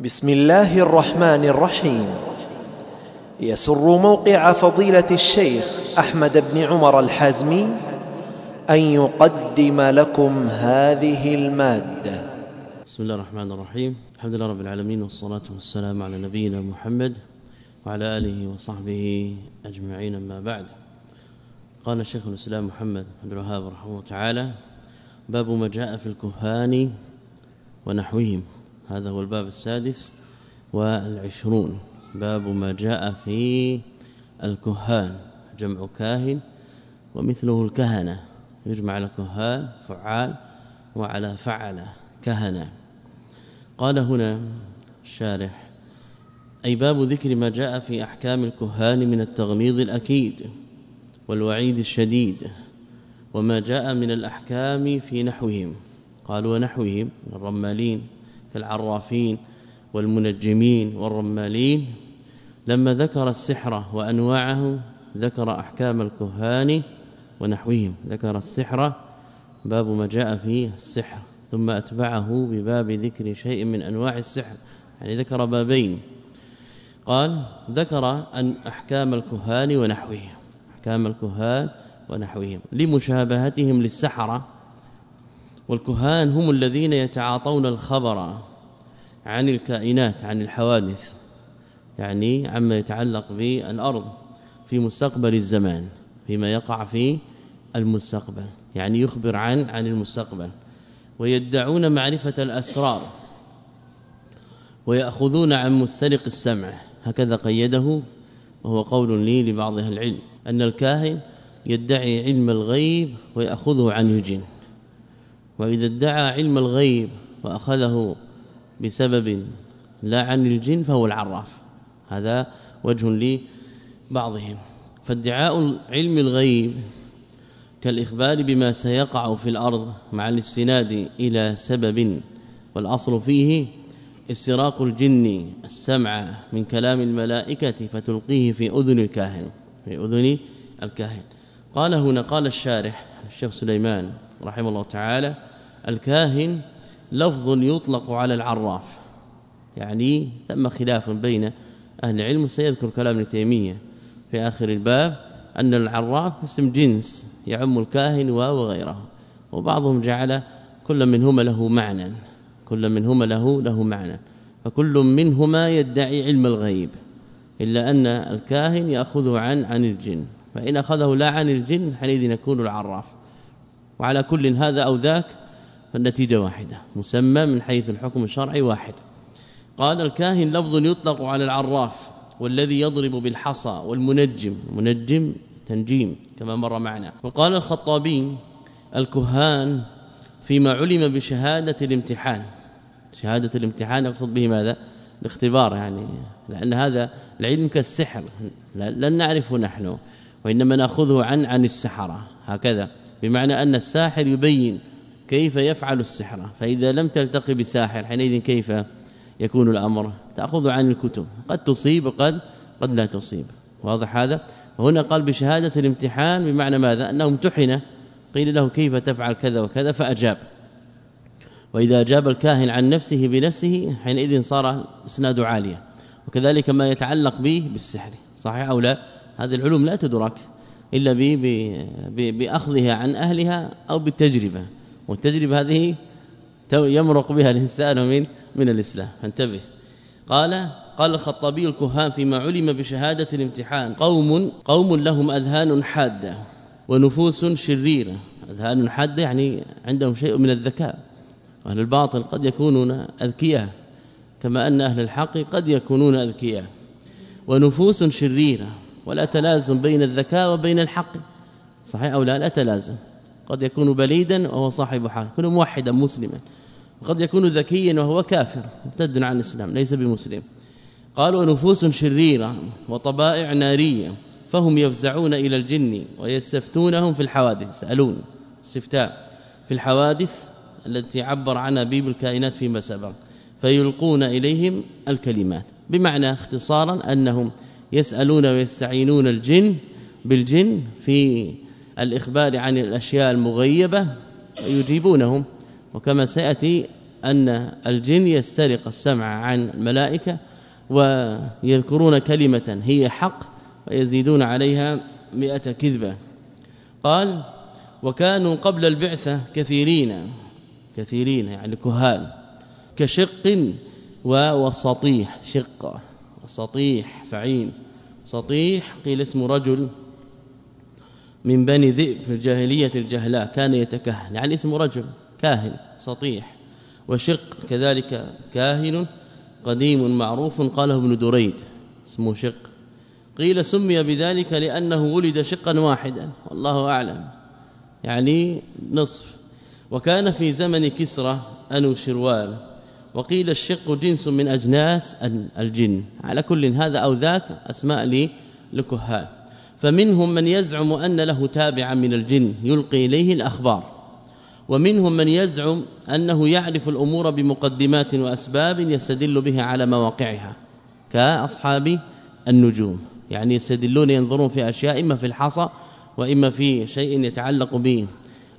بسم الله الرحمن الرحيم. يسر موقع فضيلة الشيخ أحمد بن عمر الحازمي أن يقدم لكم هذه المادة. بسم الله الرحمن الرحيم. الحمد لله رب العالمين والصلاة والسلام على نبينا محمد وعلى آله وصحبه أجمعين أما بعد. قال الشيخ الإسلام محمد بن الوهاب رحمه الله تعالى باب ما جاء في الكهان ونحوهم. هذا هو الباب السادس والعشرون. باب ما جاء في الكهان جمع كاهن ومثله الكهنة. يجمع على كهان فعال وعلى فعل كهنة. قال هنا الشارح أي باب ذكر ما جاء في أحكام الكهان من التغميض الأكيد والوعيد الشديد وما جاء من الأحكام في نحوهم. قالوا ونحوهم الرمالين. كالعرافين والمنجمين والرمالين. لما ذكر السحر وأنواعه ذكر أحكام الكهان ونحوهم. ذكر السحر باب ما جاء فيه السحر. ثم أتبعه بباب ذكر شيء من أنواع السحر يعني ذكر بابين. قال ذكر أن أحكام الكهان ونحوهم. أحكام الكهان ونحوهم. لمشابهتهم للسحره والكهان هم الذين يتعاطون الخبر عن الكائنات عن الحوادث يعني عما يتعلق بالأرض في مستقبل الزمان فيما يقع في المستقبل يعني يخبر عن عن المستقبل. ويدعون معرفة الأسرار ويأخذون عن مسترق السمع هكذا قيده وهو قول لي لبعض أهل العلم أن الكاهن يدعي علم الغيب ويأخذه عن الجن. وإذا ادعى علم الغيب وأخذه بسبب لا عن الجن فهو العراف. هذا وجه لبعضهم. فادعاء علم الغيب كالإخبار بما سيقع في الأرض مع الاستناد إلى سبب والأصل فيه استراق الجن السمع من كلام الملائكة فتلقيه في أذن الكاهن في أذن الكاهن. قال هنا قال الشارح الشيخ سليمان رحمه الله تعالى الكاهن لفظ يطلق على العراف يعني ثم خلاف بين أهل العلم سيذكر كلام ابن تيمية في آخر الباب أن العراف اسم جنس يعم الكاهن وغيره وبعضهم جعل كل منهما له معنى كل منهما له له معنى فكل منهما يدعي علم الغيب إلا أن الكاهن يأخذه عن عن الجن فإن أخذه لا عن الجن حينئذ يكون العراف وعلى كل هذا أو ذاك فالنتيجة واحدة مسمى من حيث الحكم الشرعي واحد. قال الكاهن لفظ يطلق على العراف والذي يضرب بالحصى والمنجم منجم تنجيم كما مر معنا. وقال الخطابي الكهان فيما علم بشهادة الامتحان. شهادة الامتحان يقصد به ماذا؟ الاختبار يعني لأن هذا العلم كالسحر لن نعرفه نحن وإنما نأخذه عن عن السحرة. هكذا بمعنى أن الساحر يبين كيف يفعل السحر فإذا لم تلتقي بساحر حينئذ كيف يكون الأمر؟ تأخذ عن الكتب. قد تصيب قد قد لا تصيب. واضح هذا؟ وهنا قال بشهادة الامتحان بمعنى ماذا؟ أنه امتحن. قيل له كيف تفعل كذا وكذا؟ فأجاب. وإذا أجاب الكاهن عن نفسه بنفسه حينئذ صار إسناد عالية. وكذلك ما يتعلق به بالسحر. صحيح أو لا؟ هذه العلوم لا تدرك إلا بأخذها عن أهلها أو بالتجربة. والتجربه هذه يمرق بها الإنسان من من الإسلام. انتبه قال قال الخطابي الكهان فيما علم بشهادة الامتحان قوم قوم لهم أذهان حادة ونفوس شريرة. أذهان حادة يعني عندهم شيء من الذكاء. أهل الباطل قد يكونون أذكياء كما أن أهل الحق قد يكونون أذكياء. ونفوس شريرة. ولا تلازم بين الذكاء وبين الحق. صحيح أو لا؟ لا تلازم. قد يكون بليدا وهو صاحب حق يكون موحدا مسلما. وقد يكون ذكيا وهو كافر مرتد عن الإسلام ليس بمسلم. قالوا نفوس شريرة وطبائع نارية فهم يفزعون إلى الجن ويستفتونهم في الحوادث. يسالون استفتاء في الحوادث التي عبر عنها بيب الكائنات فيما سبق فيلقون إليهم الكلمات. بمعنى اختصارا أنهم يسألون ويستعينون الجن بالجن في الإخبار عن الأشياء المغيبة ويجيبونهم وكما سيأتي أن الجن يسترق السمع عن الملائكة ويذكرون كلمة هي حق ويزيدون عليها مئة كذبة. قال وكانوا قبل البعثة كثيرين كثيرين يعني كهان كشق وسطيح شق سطيح فعين سطيح قيل اسم رجل من بني ذئب في الجاهلية الجهلاء كان يتكهن. يعني اسم رجل كاهن سطيح. وشق كذلك كاهن قديم معروف قاله ابن دريد. اسمه شق. قيل سمي بذلك لأنه ولد شقا واحدا. والله أعلم. يعني نصف. وكان في زمن كسرى أنو شروال. وقيل الشق جنس من أجناس الجن. على كل هذا أو ذاك أسماء لكهان فمنهم من يزعم أن له تابعا من الجن يلقي إليه الأخبار. ومنهم من يزعم أنه يعرف الأمور بمقدمات وأسباب يستدل بها على مواقعها. كأصحاب النجوم يعني يستدلون ينظرون في أشياء إما في الحصى وإما في شيء يتعلق به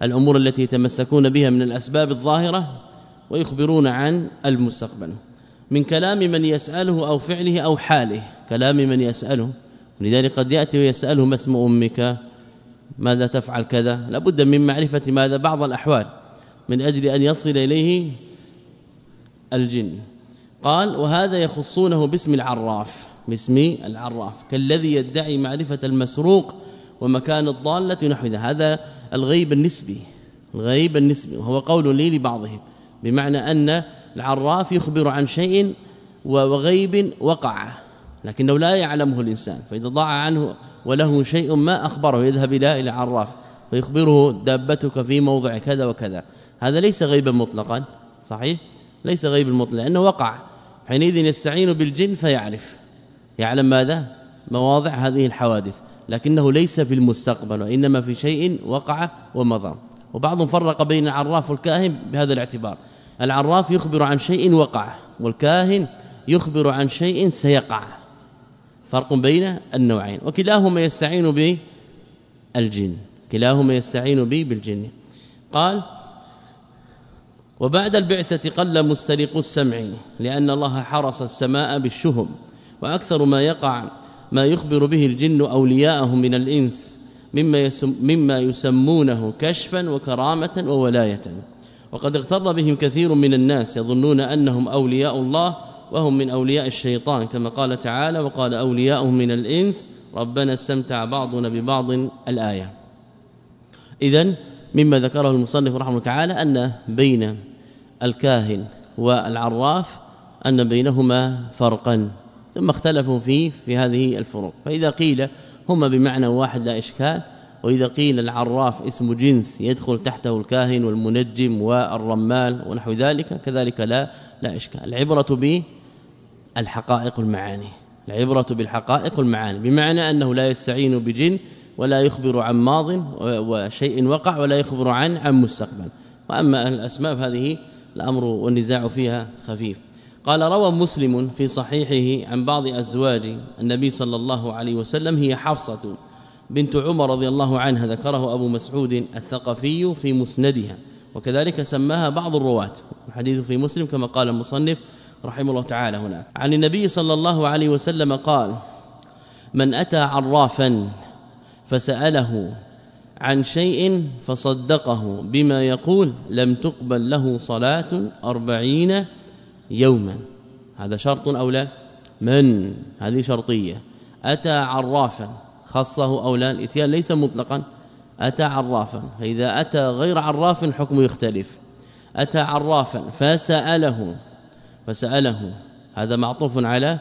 الأمور التي يتمسكون بها من الأسباب الظاهرة ويخبرون عن المستقبل. من كلام من يسأله أو فعله أو حاله كلام من يسأله لذلك قد يأتي ويسأله ما اسم أمك؟ ماذا تفعل كذا؟ لابد من معرفة ماذا بعض الأحوال من أجل أن يصل إليه الجن. قال وهذا يخصونه باسم العراف باسم العراف كالذي يدعي معرفة المسروق ومكان الضالة نحو هذا الغيب النسبي الغيب النسبي وهو قول لي لبعضهم بمعنى أن العراف يخبر عن شيء وغيب وقع. لكنه لا يعلمه الإنسان فإذا ضاع عنه وله شيء ما أخبره يذهب إلى إلى عراف ويخبره دابتك في موضع كذا وكذا. هذا ليس غيبا مطلقا صحيح؟ ليس غيبا مطلقا لأنه وقع. حينئذ يستعين بالجن فيعرف. يعلم ماذا؟ مواضع هذه الحوادث. لكنه ليس في المستقبل وإنما في شيء وقع ومضى. وبعضهم فرق بين العراف والكاهن بهذا الاعتبار. العراف يخبر عن شيء وقع والكاهن يخبر عن شيء سيقع. فرق بين النوعين وكلاهما يستعين به الجن كلاهما يستعين به بالجن. قال وبعد البعثة قل مسترق السمع لأن الله حرس السماء بالشهم وأكثر ما يقع ما يخبر به الجن أولياءهم من الإنس مما, يسم مما يسمونه كشفا وكرامة وولاية. وقد اغتر بهم كثير من الناس يظنون أنهم أولياء الله وهم من أولياء الشيطان كما قال تعالى وقال أولياءهم من الإنس ربنا استمتع بعضنا ببعض الآية. إذا مما ذكره المصنف رحمه تعالى أن بين الكاهن والعراف أن بينهما فرقا ثم اختلفوا فيه في هذه الفروق. فإذا قيل هما بمعنى واحد لا إشكال وإذا قيل العراف اسم جنس يدخل تحته الكاهن والمنجم والرمال ونحو ذلك كذلك لا لا إشكال. العبرة به الحقائق المعاني العبرة بالحقائق المعاني بمعنى أنه لا يستعين بجن ولا يخبر عن ماض وشيء وقع ولا يخبر عن عن مستقبل. وأما الاسماء فهذه الأمر والنزاع فيها خفيف. قال روى مسلم في صحيحه عن بعض أزواج النبي صلى الله عليه وسلم هي حفصة بنت عمر رضي الله عنها ذكره أبو مسعود الثقفي في مسندها وكذلك سماها بعض الرواة الحديث في مسلم كما قال المصنف رحمه الله تعالى هنا. عن النبي صلى الله عليه وسلم قال من أتى عرافا فسأله عن شيء فصدقه بما يقول لم تقبل له صلاة أربعين يوما. هذا شرط أو لا؟ من؟ هذه شرطية. أتى عرافا خصه أو لا؟ الإتيان ليس مطلقا. أتى عرافا فإذا أتى غير عراف حكم يختلف. أتى عرافا فسأله فسأله هذا معطوف على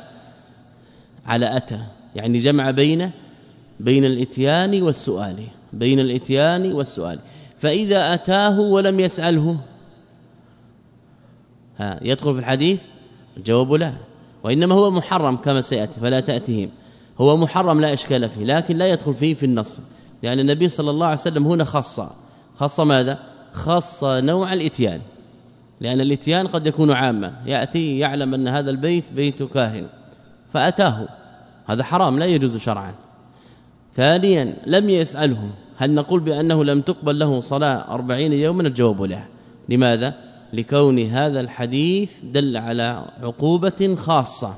على أتى يعني جمع بين بين الإتيان والسؤال بين الإتيان والسؤال. فإذا أتاه ولم يسأله. ها يدخل في الحديث؟ الجواب لا. وإنما هو محرم كما سيأتي فلا تأتيهم. هو محرم لا إشكال فيه لكن لا يدخل فيه في النص. يعني النبي صلى الله عليه وسلم هنا خص. خص ماذا؟ خص نوع الإتيان. لأن الإتيان قد يكون عاما. يأتي يعلم أن هذا البيت بيت كاهن فأتاه. هذا حرام لا يجوز شرعا. ثانيا لم يسأله. هل نقول بأنه لم تقبل له صلاة أربعين يوما؟ الجواب له. لماذا؟ لكون هذا الحديث دل على عقوبة خاصة.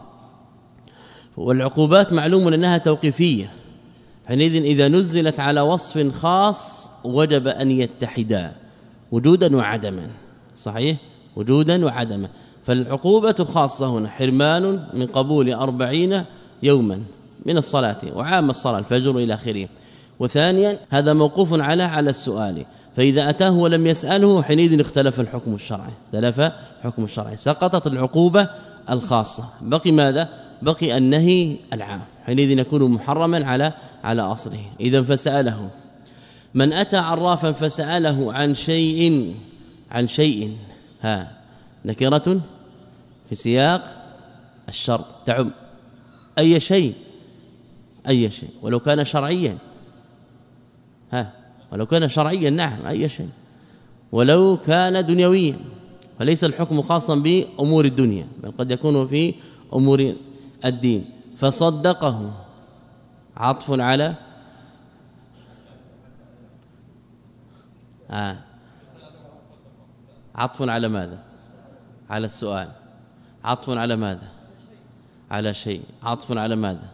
والعقوبات معلوم أنها توقيفية. حينئذ إذا نزلت على وصف خاص وجب أن يتحدا. وجودا وعدما. صحيح؟ وجودا وعدما. فالعقوبة خاصة هنا حرمان من قبول أربعين يوما من الصلاة وعام الصلاة الفجر إلى آخره. وثانيا هذا موقوف على على السؤال. فإذا أتاه ولم يسأله حينئذ اختلف الحكم الشرعي. اختلف الحكم الشرعي. سقطت العقوبة الخاصة. بقي ماذا؟ بقي النهي العام. حينئذ يكون محرما على على أصله. اذا فسأله. من أتى عرافا فسأله عن شيء عن شيء. ها نكرة في سياق الشرط تعم. أي شيء أي شيء. ولو كان شرعيا. ها ولو كان شرعيا نعم أي شيء. ولو كان دنيويا. فليس الحكم خاصا بأمور الدنيا بل قد يكون في أمور الدين. فصدقه. عطف على آه. عطف على ماذا؟ على السؤال. عطف على ماذا؟ على شيء. عطف على ماذا؟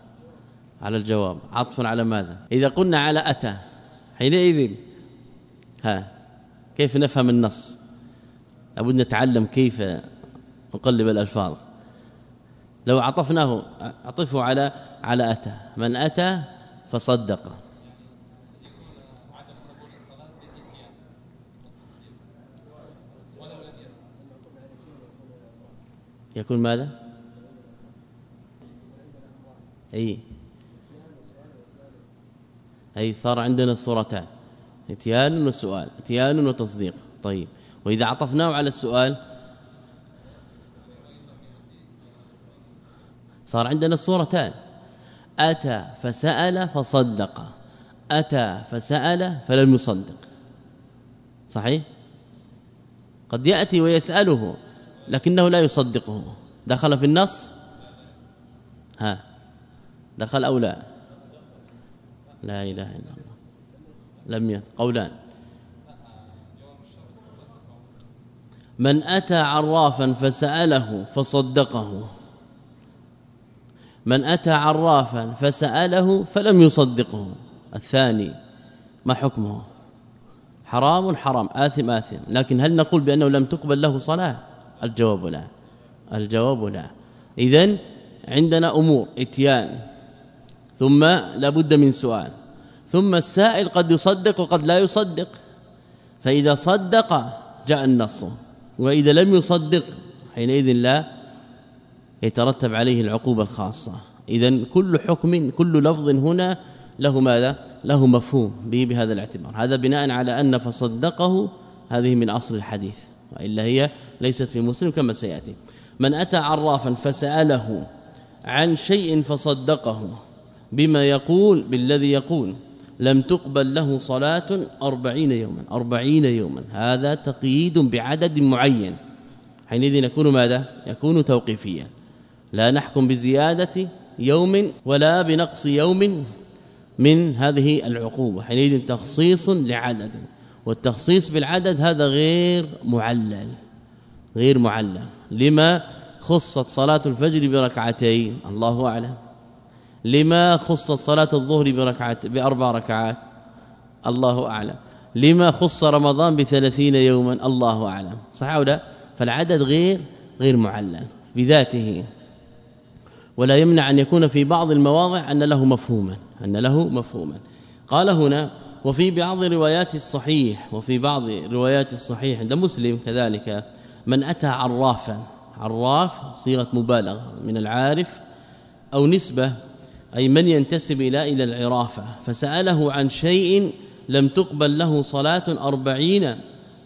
على الجواب. عطف على ماذا؟ إذا قلنا على أتى حينئذ ها كيف نفهم النص؟ لابد نتعلم كيف نقلب الألفاظ. لو عطفناه عطفه على على أتى. من أتى فصدق. يكون ماذا؟ أي. أي صار عندنا الصورتان. اتيان وسؤال. اتيان وتصديق. طيب. وإذا عطفناه على السؤال صار عندنا الصورتان. أتى فسأل فصدق. أتى فسأل فلم يصدق. صحيح؟ قد يأتي ويسأله. لكنه لا يصدقه. دخل في النص؟ ها. دخل أو لا؟ لا إله إلا الله. لم يت قولان. من أتى عرافا فسأله فصدقه. من أتى عرافا فسأله فلم يصدقه. الثاني ما حكمه؟ حرام حرام. آثم آثم. لكن هل نقول بأنه لم تقبل له صلاة؟ الجواب لا. الجواب لا. اذا عندنا أمور إتيان. ثم لابد من سؤال. ثم السائل قد يصدق وقد لا يصدق. فإذا صدق جاء النص. وإذا لم يصدق حينئذ لا يترتب عليه العقوبة الخاصة. اذا كل حكم كل لفظ هنا له ماذا؟ له مفهوم به بهذا الاعتبار. هذا بناء على أن فصدقه هذه من أصل الحديث. وإلا هي ليست في مسلم كما سيأتي. من أتى عرافا فسأله عن شيء فصدقه بما يقول بالذي يقول لم تقبل له صلاة أربعين يوما أربعين يوما. هذا تقييد بعدد معين. حينئذ يكون ماذا؟ يكون توقيفيا. لا نحكم بزيادة يوم ولا بنقص يوم من هذه العقوبة. حينئذ تخصيص لعدد. والتخصيص بالعدد هذا غير معلل غير معلل. لما خصت صلاة الفجر بركعتين؟ الله أعلم. لما خصت صلاة الظهر بركعت بأربع ركعات؟ الله أعلم. لما خص رمضان بثلاثين يوما؟ الله أعلم. صح أو لا؟ فالعدد غير غير معلل بذاته. ولا يمنع أن يكون في بعض المواضع أن له مفهوما أن له مفهوما. قال هنا وفي بعض روايات الصحيح وفي بعض روايات الصحيح عند مسلم كذلك من أتى عرافا عراف صيغة مبالغة من العارف أو نسبة أي من ينتسب إلى إلى العرافة فسأله عن شيء لم تقبل له صلاة أربعين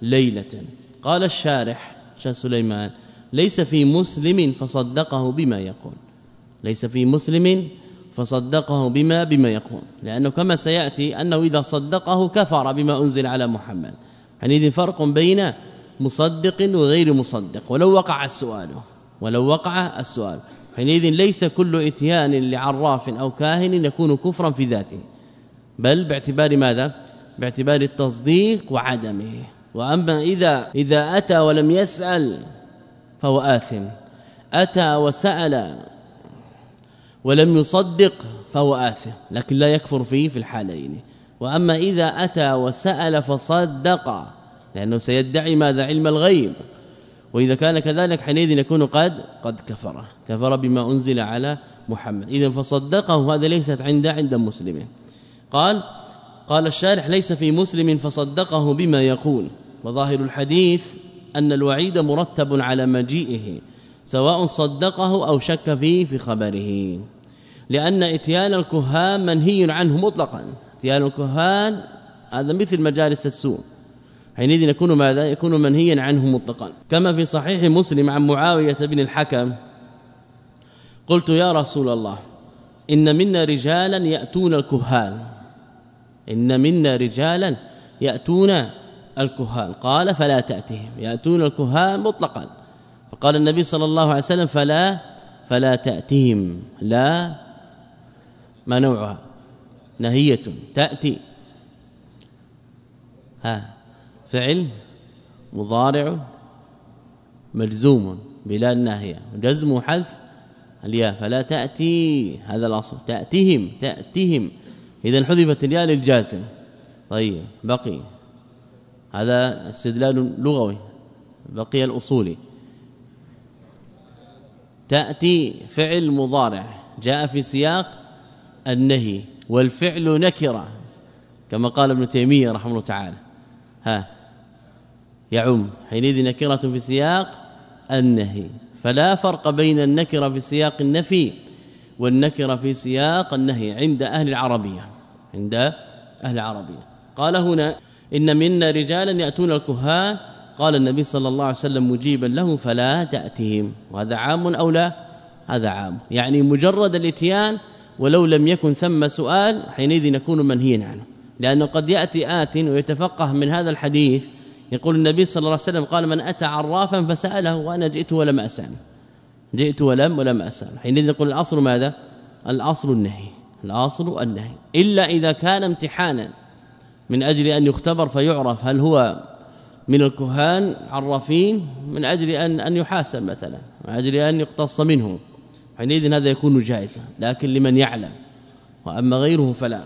ليلة. قال الشارح شاه سليمان ليس في مسلم فصدقه بما يقول ليس في مسلم فصدقه بما بما يقول. لأنه كما سيأتي أنه إذا صدقه كفر بما أنزل على محمد. حينئذ فرق بين مصدق وغير مصدق. ولو وقع السؤال ولو وقع السؤال. حينئذ ليس كل إتيان لعراف أو كاهن يكون كفرا في ذاته. بل باعتبار ماذا؟ باعتبار التصديق وعدمه. وأما إذا إذا أتى ولم يسأل فهو آثم. أتى وسأل ولم يصدق فهو آثم لكن لا يكفر فيه في الحالين. وأما إذا أتى وسأل فصدق لأنه سيدعي ماذا؟ علم الغيب. وإذا كان كذلك حينئذ يكون قد قد كفر كفر بما أنزل على محمد. إذا فصدقه هذا ليست عند عند مسلم. قال قال الشارح ليس في مسلم فصدقه بما يقول. وظاهر الحديث أن الوعيد مرتب على مجيئه. سواء صدقه أو شك فيه في خبره. لأن إتيان الكهان منهي عنه مطلقا. إتيان الكهان هذا مثل مجالس السوء. حينئذ يكون ماذا؟ يكون منهيا عنه مطلقا. كما في صحيح مسلم عن معاوية بن الحكم قلت يا رسول الله إن منا رجالا يأتون الكهان. إن منا رجالا يأتون الكهان. قال فلا تأتهم. يأتون الكهان مطلقا. فقال النبي صلى الله عليه وسلم فلا فلا تأتهم لا ما نوعها؟ نهية. تأتي. ها. فعل مضارع مجزوم بلا الناهيه جزم وحذف الياء. فلا تأتي. هذا الأصل. تأتيهم. تأتيهم. اذا حذفت الياء للجازم. طيب. بقي. هذا استدلال لغوي. بقي الاصولي تأتي فعل مضارع جاء في سياق النهي والفعل نكرة كما قال ابن تيمية رحمه الله تعالى. ها يعم حينئذ نكرة في سياق النهي. فلا فرق بين النكرة في سياق النفي والنكرة في سياق النهي عند أهل العربية عند أهل العربية. قال هنا إن منا رجالا يأتون الكهان قال النبي صلى الله عليه وسلم مجيبا له فلا تأتهم. وهذا عام أو لا؟ هذا عام. يعني مجرد الإتيان ولو لم يكن ثم سؤال حينئذ نكون منهيا عنه. لأنه قد يأتي آت ويتفقه من هذا الحديث. يقول النبي صلى الله عليه وسلم قال من أتى عرافا فسأله وأنا جئت ولم أسأل. جئت ولم ولم أسأل. حينئذ يقول الأصل ماذا؟ الأصل النهي. الأصل النهي. إلا إذا كان امتحانا من أجل أن يختبر فيعرف هل هو من الكهان عرافين من أجل ان أن يحاسب مثلا من أجل أن يقتص منه. حينئذ هذا يكون جائزا لكن لمن يعلم. وأما غيره فلا.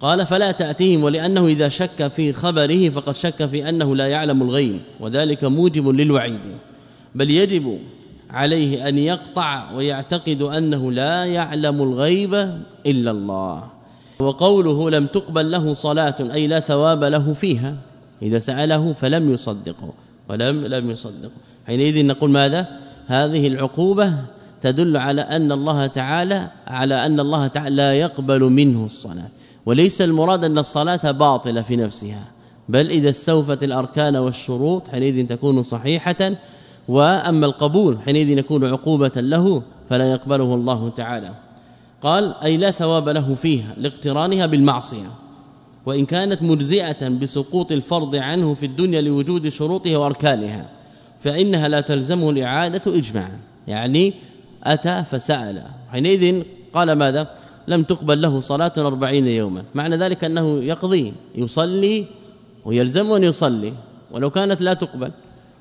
قال فلا تأتيهم ولأنه إذا شك في خبره فقد شك في أنه لا يعلم الغيب وذلك موجب للوعيد. بل يجب عليه أن يقطع ويعتقد أنه لا يعلم الغيب إلا الله. وقوله لم تقبل له صلاة أي لا ثواب له فيها. إذا سأله فلم يصدقه ولم لم يصدقه. حينئذ نقول ماذا؟ هذه العقوبة تدل على أن الله تعالى على أن الله تعالى لا يقبل منه الصلاة. وليس المراد أن الصلاة باطلة في نفسها بل إذا استوفت الأركان والشروط حينئذ تكون صحيحة. وأما القبول حينئذ يكون عقوبة له فلا يقبله الله تعالى. قال أي لا ثواب له فيها لاقترانها بالمعصية. وإن كانت مجزئة بسقوط الفرض عنه في الدنيا لوجود شروطها وأركانها فإنها لا تلزمه الإعادة اجماعا. يعني أتى فسأل. حينئذ قال ماذا؟ لم تقبل له صلاة 40 يوما. معنى ذلك أنه يقضي يصلي ويلزم أن يصلي. ولو كانت لا تقبل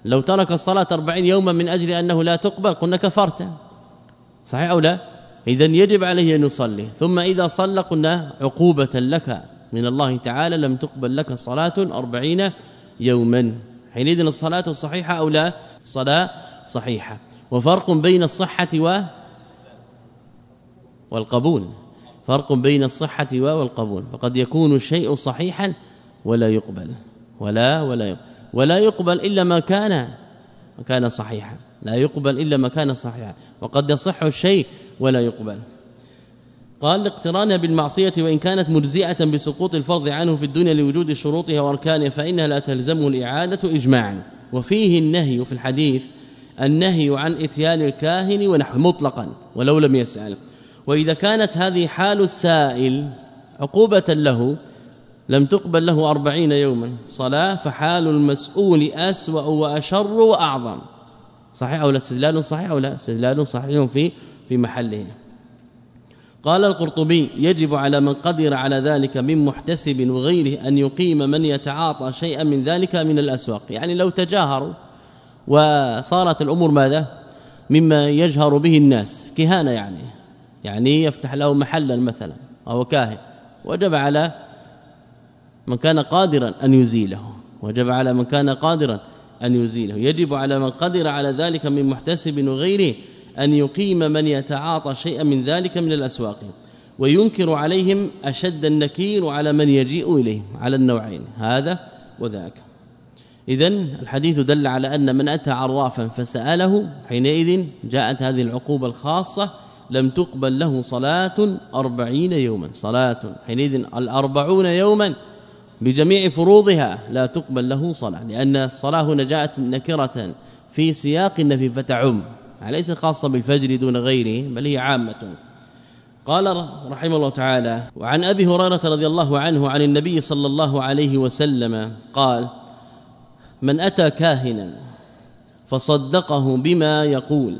لو ترك الصلاة 40 يوما من أجل أنه لا تقبل قلنا كفرت. صحيح أو لا؟ إذا يجب عليه أن يصلي. ثم إذا صلى قلنا عقوبة لك من الله تعالى لم تقبل لك صلاة 40 يوما. حينئذ الصلاة الصحيحة أو لا؟ الصلاة صحيحة. وفرق بين الصحة و والقبول. فرق بين الصحة والقبول. فقد يكون الشيء صحيحا ولا يقبل. ولا ولا يقبل. ولا يقبل إلا ما كان كان صحيحا. لا يقبل إلا ما كان صحيحا. وقد يصح الشيء ولا يقبل. قال الاقتران بالمعصية وإن كانت مجزئة بسقوط الفرض عنه في الدنيا لوجود شروطها وأركانها فإنها لا تلزمه الإعادة اجماعا وفيه النهي في الحديث النهي عن إتيان الكاهن ونحو مطلقا ولو لم يسأل. وإذا كانت هذه حال السائل عقوبة له لم تقبل له أربعين يوما صلاة فحال المسؤول أسوأ وأشر وأعظم. صحيح أو لا؟ استدلال صحيح أو لا؟ استدلال صحيح في في محله. قال القرطبي يجب على من قدر على ذلك من محتسب وغيره أن يقيم من يتعاطى شيئا من ذلك من الأسواق. يعني لو تجاهروا وصارت الأمور ماذا؟ مما يجهر به الناس. كهانة يعني. يعني يفتح له محلا مثلا وهو كاهن. وجب على من كان قادرا أن يزيله. وجب على من كان قادرا أن يزيله. يجب على من قدر على ذلك من محتسب وغيره أن يقيم من يتعاطى شيئا من ذلك من الأسواق وينكر عليهم أشد النكير على من يجيء إليه على النوعين هذا وذاك. اذا الحديث دل على أن من أتى عرافا فسأله حينئذ جاءت هذه العقوبة الخاصة لم تقبل له صلاة أربعين يوما صلاة حينئذ الأربعون يوما بجميع فروضها لا تقبل له صلاة لأن الصلاة هنا جاءت نكرة في سياق النفي فتعم. ليس خاصة بالفجر دون غيره؟ بل هي عامة. قال رحمه الله تعالى وعن أبي هريرة رضي الله عنه عن النبي صلى الله عليه وسلم قال من أتى كاهنا فصدقه بما يقول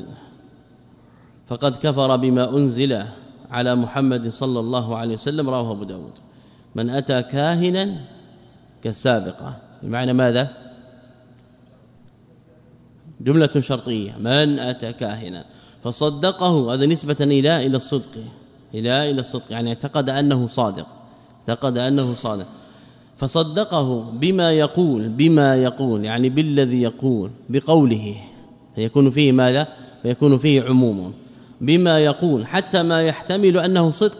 فقد كفر بما أنزل على محمد صلى الله عليه وسلم رواه أبو داود. من أتى كاهنا كالسابقة بمعنى ماذا؟ جملة شرطية. من أتى كاهنا فصدقه هذا نسبة إلى إلى الصدق. إلى إلى الصدق. يعني اعتقد أنه صادق. اعتقد أنه صادق. فصدقه بما يقول بما يقول. يعني بالذي يقول. بقوله. فيكون فيه ماذا؟ فيكون فيه عموم. بما يقول. حتى ما يحتمل أنه صدق.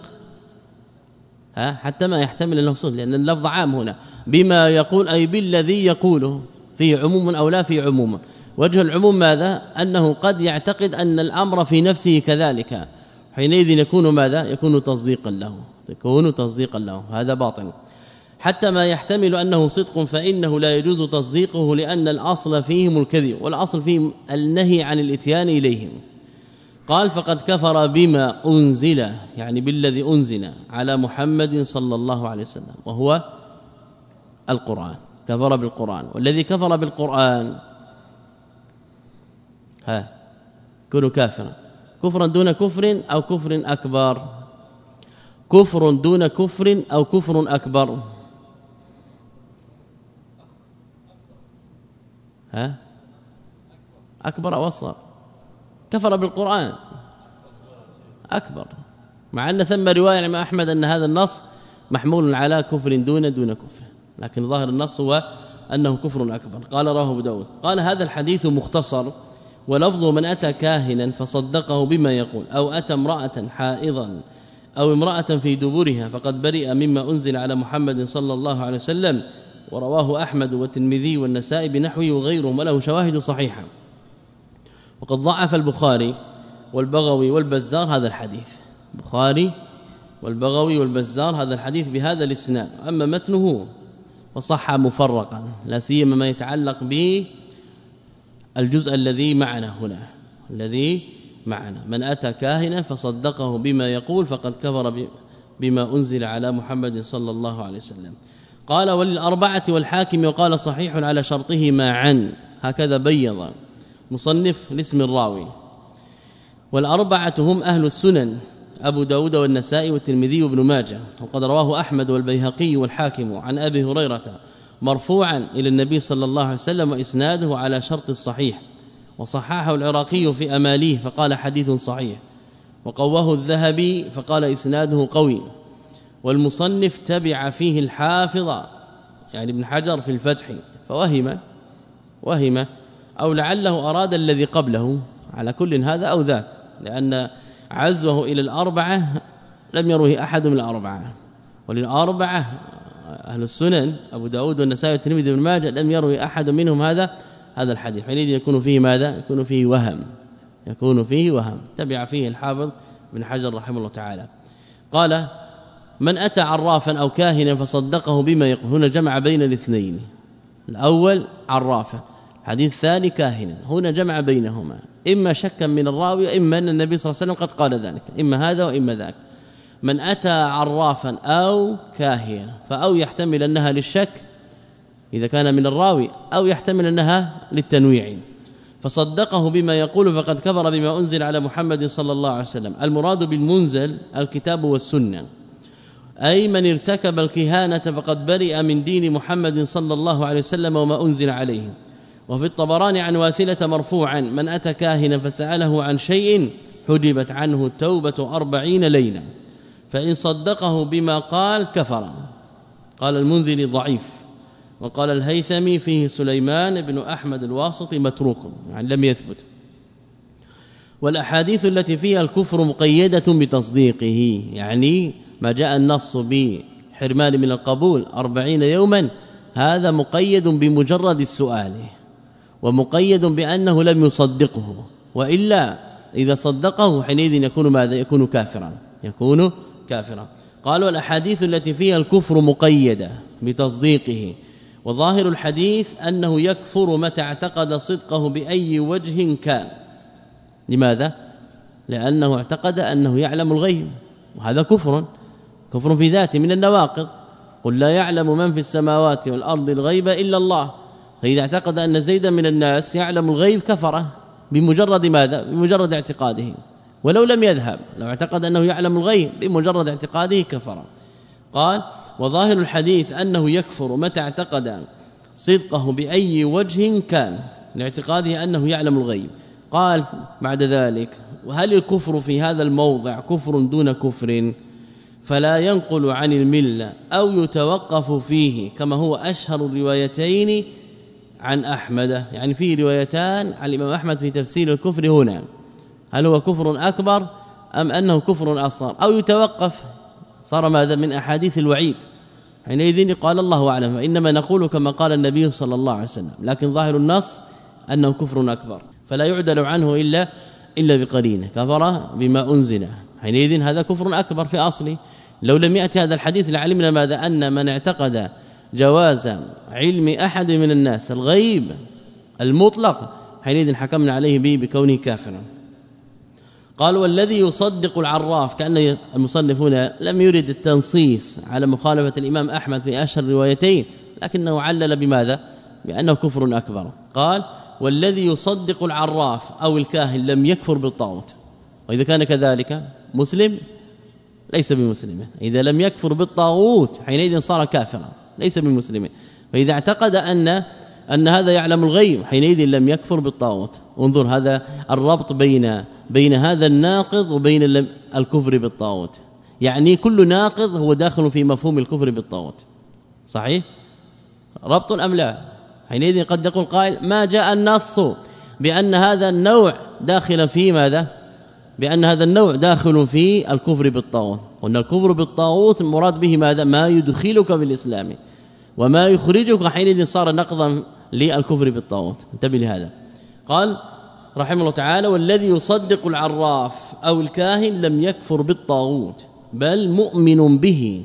ها؟ حتى ما يحتمل أنه صدق. لأن اللفظ عام هنا. بما يقول أي بالذي يقوله. فيه عموم أو لا فيه عموم. وجه العموم ماذا؟ أنه قد يعتقد أن الأمر في نفسه كذلك. حينئذ يكون ماذا؟ يكون تصديقا له. يكون تصديقا له. هذا باطل. حتى ما يحتمل أنه صدق فإنه لا يجوز تصديقه لأن الأصل فيهم الكذب والأصل فيهم النهي عن الإتيان إليهم. قال فقد كفر بما أنزل يعني بالذي أنزل على محمد صلى الله عليه وسلم وهو القرآن. كفر بالقرآن. والذي كفر بالقرآن ها. كونوا كافرا. كفرا دون كفر أو كفر أكبر. كفر دون كفر أو كفر أكبر. ها. أكبر أو أصغر. كفر بالقرآن. أكبر. مع أن ثم رواية عن أحمد أن هذا النص محمول على كفر دون دون كفر. لكن ظاهر النص هو أنه كفر أكبر. قال راه أبو داود. قال هذا الحديث مختصر. ولفظ من أتى كاهنا فصدقه بما يقول أو أتى امرأة حائضا أو امرأة في دبرها فقد برئ مما أنزل على محمد صلى الله عليه وسلم ورواه أحمد والترمذي والنسائي بنحوه وغيرهم وله شواهد صحيحة. وقد ضعف البخاري والبغوي والبزار هذا الحديث. البخاري والبغوي والبزار هذا الحديث بهذا الإسناد اما متنه فصح مفرقا لا سيما ما يتعلق به الجزء الذي معنا هنا الذي معنا. من أتى كاهنا فصدقه بما يقول فقد كفر بما أنزل على محمد صلى الله عليه وسلم. قال وللأربعة والحاكم وقال صحيح على شرطه معا. هكذا بيض مصنف لاسم الراوي. والأربعة هم أهل السنن أبو داود والنسائي والترمذي وابن ماجه وقد رواه أحمد والبيهقي والحاكم عن أبي هريرة مرفوعا إلى النبي صلى الله عليه وسلم وإسناده على شرط الصحيح. وصححه العراقي في أماليه فقال حديث صحيح. وقواه الذهبي فقال إسناده قوي. والمصنف تبع فيه الحافظ يعني ابن حجر في الفتح فوهم وهم أو لعله أراد الذي قبله. على كل هذا أو ذاك لأن عزوه إلى الأربعة لم يروه أحد من الأربعة. وللأربعة أهل السنن أبو داود والنسائي والترمذي بن ماجه لم يروي أحد منهم هذا هذا الحديث. حينئذ يكون فيه ماذا؟ يكون فيه وهم. يكون فيه وهم. تبع فيه الحافظ بن حجر رحمه الله تعالى. قال من أتى عرافا أو كاهنا فصدقه بما يقول هنا جمع بين الاثنين. الأول عرافا حديث ثاني كاهنا. هنا جمع بينهما. إما شكا من الراوي إما أن النبي صلى الله عليه وسلم قد قال ذلك. إما هذا وإما ذاك. من أتى عرافا أو كاهنا فأو يحتمل أنها للشك إذا كان من الراوي أو يحتمل أنها للتنويع. فصدقه بما يقول فقد كفر بما أنزل على محمد صلى الله عليه وسلم. المراد بالمنزل الكتاب والسنة. أي من ارتكب الكهانة فقد برئ من دين محمد صلى الله عليه وسلم وما أنزل عليه. وفي الطبراني عن واثلة مرفوعا من أتى كاهنا فسأله عن شيء حجبت عنه التوبة أربعين ليلة. فإن صدقه بما قال كفر. قال المنذر ضعيف. وقال الهيثمي فيه سليمان بن أحمد الواسطي متروك يعني لم يثبت. والأحاديث التي فيها الكفر مقيدة بتصديقه يعني ما جاء النص بحرمان من القبول أربعين يوما هذا مقيد بمجرد السؤال ومقيد بأنه لم يصدقه وإلا إذا صدقه حينئذ يكون ماذا؟ يكون كافرا يكون كافرا قالوا الأحاديث التي فيها الكفر مقيدة بتصديقه وظاهر الحديث أنه يكفر متى اعتقد صدقه بأي وجه كان. لماذا؟ لأنه اعتقد أنه يعلم الغيب وهذا كفر كفر في ذاته من النواقض. قل لا يعلم من في السماوات والأرض الغيب إلا الله. فإذا اعتقد أن زيدا من الناس يعلم الغيب كفر بمجرد ماذا؟ بمجرد اعتقاده. ولو لم يذهب لو اعتقد أنه يعلم الغيب بمجرد اعتقاده كفر. قال وظاهر الحديث أنه يكفر متى اعتقد صدقه بأي وجه كان لاعتقاده أنه يعلم الغيب. قال بعد ذلك وهل الكفر في هذا الموضع كفر دون كفر؟ فلا ينقل عن الملة أو يتوقف فيه كما هو أشهر الروايتين عن أحمد. يعني في روايتان عن الإمام أحمد في تفسير الكفر هنا. هل هو كفر أكبر أم أنه كفر أصغر؟ أو يتوقف صار ماذا؟ من أحاديث الوعيد. حينئذ قال الله أعلم وانما نقول كما قال النبي صلى الله عليه وسلم لكن ظاهر النص أنه كفر أكبر فلا يعدل عنه إلا إلا بقرينة كفر بما أنزل. حينئذ هذا كفر أكبر في أصله. لو لم يأتي هذا الحديث لعلمنا ماذا؟ أن من اعتقد جواز علم أحد من الناس الغيب المطلق حينئذ حكمنا عليه به بكونه كافرا. قال والذي يصدق العراف كأن المصنف هنا لم يرد التنصيص على مخالفة الإمام أحمد في أشهر الروايتين لكنه علل بماذا؟ بأنه كفر أكبر. قال والذي يصدق العراف أو الكاهن لم يكفر بالطاغوت. وإذا كان كذلك مسلم ليس بمسلم. إذا لم يكفر بالطاغوت حينئذ صار كافرا ليس بمسلم. فاذا اعتقد أن أن هذا يعلم الغيب حينئذ لم يكفر بالطاغوت. انظر هذا الربط بين بين هذا الناقض وبين الكفر بالطاغوت. يعني كل ناقض هو داخل في مفهوم الكفر بالطاغوت. صحيح؟ ربط أم لا؟ حينئذ قد يقول قائل ما جاء النص بأن هذا النوع داخل في ماذا؟ بأن هذا النوع داخل في الكفر بالطاغوت. وأن الكفر بالطاغوت المراد به ماذا؟ ما يدخلك بالاسلام وما يخرجك حينئذ صار نقضا للكفر بالطاغوت. انتبه لهذا. قال رحمه الله تعالى والذي يصدق العراف أو الكاهن لم يكفر بالطاغوت بل مؤمن به.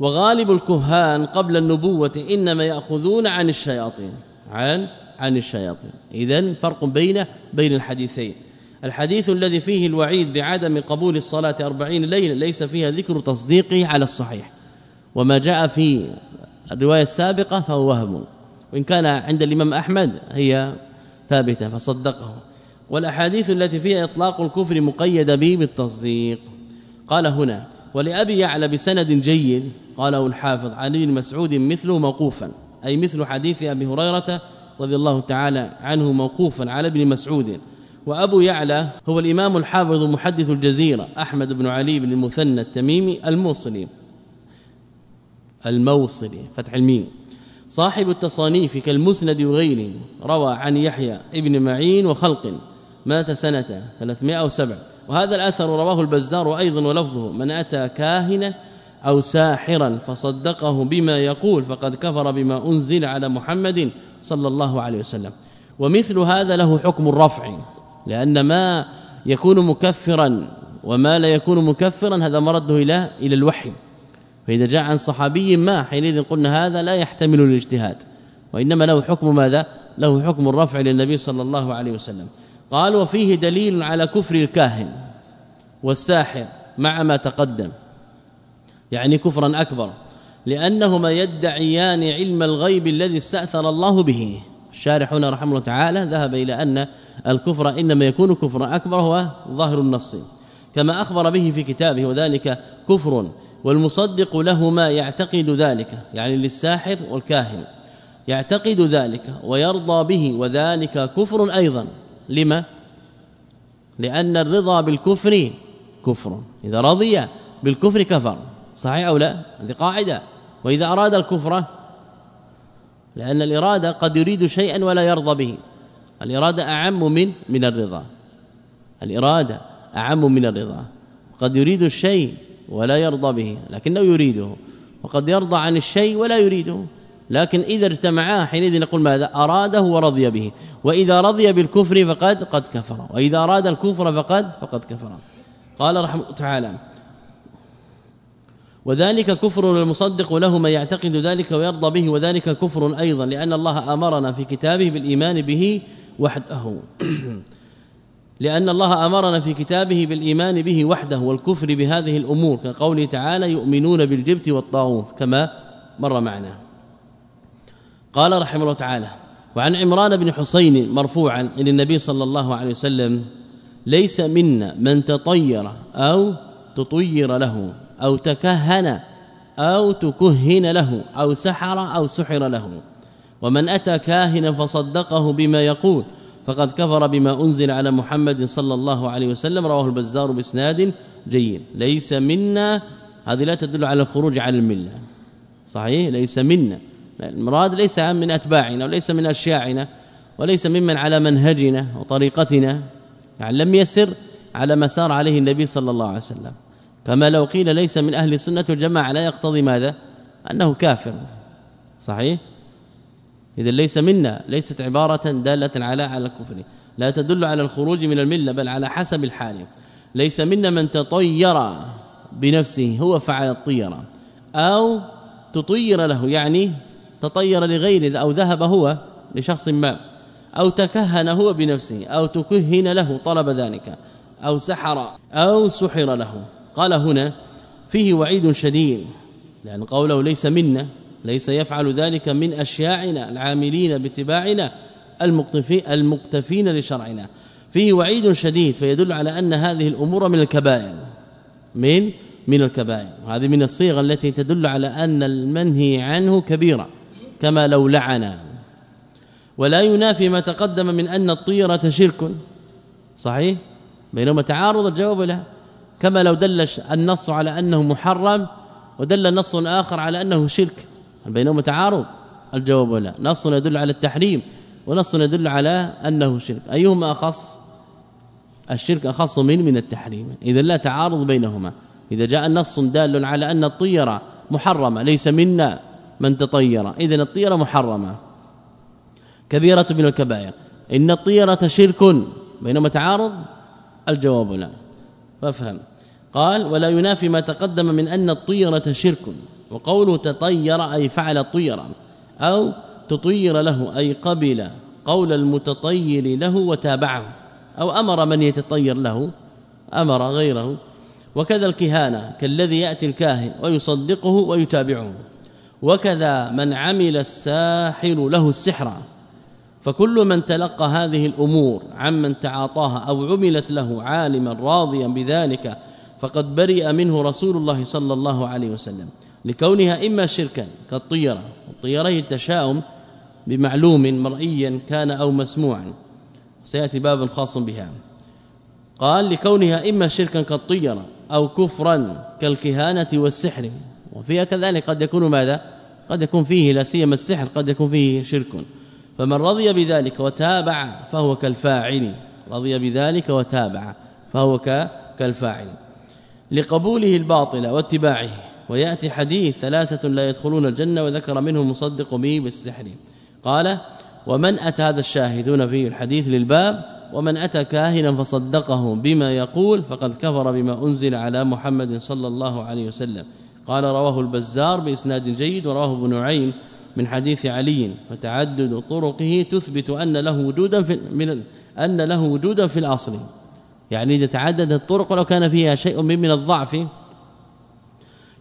وغالب الكهان قبل النبوة إنما يأخذون عن الشياطين. عن؟ عن الشياطين. اذا فرق بين بين الحديثين. الحديث الذي فيه الوعيد بعدم قبول الصلاة أربعين ليلة ليس فيها ذكر تصديقه على الصحيح. وما جاء في الرواية السابقة فهو وهم. وإن كان عند الإمام أحمد هي ثابتة فصدقه. والأحاديث التي فيها إطلاق الكفر مقيدة به بالتصديق. قال هنا ولأبي يعلى بسند جيد قاله الحافظ عن ابن مسعود مثله موقوفا أي مثل حديث أبي هريرة رضي الله تعالى عنه موقوفا على ابن مسعود. وأبو يعلى هو الإمام الحافظ محدث الجزيرة أحمد بن علي بن المثنى التميمي الموصلي. الموصلي فتح الميم. صاحب التصانيف كالمسند وغيره روى عن يحيى ابن معين وخلق مات سنة 307 وهذا الأثر رواه البزار أيضا ولفظه من أتى كاهنا أو ساحرا فصدقه بما يقول فقد كفر بما أنزل على محمد صلى الله عليه وسلم. ومثل هذا له حكم الرفع لأن ما يكون مكفرا وما لا يكون مكفرا هذا مرده إلى إلى الوحي. فإذا جاء عن صحابي ما حينئذ قلنا هذا لا يحتمل الاجتهاد وإنما له حكم ماذا؟ له حكم الرفع للنبي صلى الله عليه وسلم. قال وفيه دليل على كفر الكاهن والساحر مع ما تقدم يعني كفرا أكبر لأنهما يدعيان علم الغيب الذي استأثر الله به. الشارح هنا رحمه الله تعالى ذهب إلى أن الكفر إنما يكون كفرا أكبر هو ظاهر النص كما أخبر به في كتابه وذلك كفر والمصدق له ما يعتقد ذلك يعني للساحر والكاهن يعتقد ذلك ويرضى به وذلك كفر أيضا. لما؟ لأن الرضا بالكفر كفر. إذا رضي بالكفر كفر. صحيح أو لا؟ هذه قاعدة. وإذا أراد الكفر؟ لأن الإرادة قد يريد شيئا ولا يرضى به. الإرادة أعم من من الرضا. الإرادة أعم من الرضا. قد يريد الشيء ولا يرضى به لكنه يريده. وقد يرضى عن الشيء ولا يريده. لكن إذا اجتمعا حينئذ نقول ماذا؟ أراده ورضي به. وإذا رضي بالكفر فقد قد كفر. وإذا أراد الكفر فقد فقد كفر. قال رحمه تعالى وذلك كفر المصدق له ما يعتقد ذلك ويرضى به وذلك كفر أيضا لأن الله أمرنا في كتابه بالإيمان به وحده. لأن الله أمرنا في كتابه بالإيمان به وحده والكفر بهذه الأمور كقوله تعالى يؤمنون بالجبت والطاغوت كما مر معنا. قال رحمه الله تعالى وعن عمران بن حسين مرفوعا إلى النبي صلى الله عليه وسلم ليس منا من تطير أو تطير له أو تكهن أو تكهن له أو سحر أو سحر له ومن أتى كاهنا فصدقه بما يقول فقد كفر بما أنزل على محمد صلى الله عليه وسلم رواه البزار بإسناد جيد. ليس منا هذه لا تدل على الخروج عن الملة. صحيح؟ ليس منا. المراد ليس من أتباعنا وليس من أشياعنا وليس ممن على منهجنا وطريقتنا. يعني لم يسر على ما سار عليه النبي صلى الله عليه وسلم. كما لو قيل ليس من أهل السنة والجماعة لا يقتضي ماذا؟ أنه كافر. صحيح؟ اذا ليس منا ليست عبارة دالة على على الكفر لا تدل على الخروج من الملة بل على حسب الحال. ليس منا من تطير بنفسه هو فعل الطيره أو تطير له يعني تطير لغيره أو ذهب هو لشخص ما. أو تكهن هو بنفسه أو تكهن له طلب ذلك. أو سحر أو سحر له. قال هنا فيه وعيد شديد لأن قوله ليس منا. ليس يفعل ذلك من أشياعنا العاملين باتباعنا المقتفين لشرعنا. فيه وعيد شديد فيدل على أن هذه الأمور من الكبائر من؟ من الكبائر هذه من الصيغ التي تدل على أن المنهي عنه كبيرة كما لو لعن. ولا ينافي ما تقدم من أن الطيرة شرك. صحيح؟ بينما تعارض الجواب له كما لو دل النص على أنه محرم ودل نص آخر على أنه شرك. بينهما تعارض الجواب لا. نص يدل على التحريم ونص يدل على أنه شرك. أيهما أخص؟ الشرك أخص من من التحريم. إذا لا تعارض بينهما. إذا جاء النص دال على أن الطيرة محرمة ليس منا من تطير. إذا الطيرة محرمة. كبيرة من الكبائر. إن الطيرة شرك. بينما تعارض الجواب لا. فافهم. قال ولا ينافي ما تقدم من أن الطيرة شرك. وقوله تطير أي فعل طيرا أو تطير له أي قبل قول المتطير له وتابعه أو أمر من يتطير له أمر غيره. وكذا الكهانة كالذي يأتي الكاهن ويصدقه ويتابعه. وكذا من عمل الساحر له السحر. فكل من تلقى هذه الأمور عمن تعاطاها أو عملت له عالما راضيا بذلك فقد برئ منه رسول الله صلى الله عليه وسلم. لكونها إما شركا كالطيرة. الطيرة التشاؤم بمعلوم مرئيا كان أو مسموعا. سيأتي باب خاص بها. قال لكونها إما شركا كالطيرة أو كفرا كالكهانة والسحر. وفيها كذلك قد يكون ماذا؟ قد يكون فيه لا سيما السحر قد يكون فيه شرك. فمن رضي بذلك وتابع فهو كالفاعل. رضي بذلك وتابع فهو كالفاعل. لقبوله الباطل واتباعه. ويأتي حديث ثلاثة لا يدخلون الجنة وذكر منهم مصدق به بالسحر. قال ومن أتى هذا الشاهدون في الحديث للباب ومن أتى كاهنا فصدقه بما يقول فقد كفر بما أنزل على محمد صلى الله عليه وسلم. قال رواه البزار بإسناد جيد ورواه ابن نعيم من حديث علي. فتعدد طرقه تثبت أن له وجودا في من أن له وجودا في الأصل. يعني إذا تعددت الطرق ولو كان فيها شيء من الضعف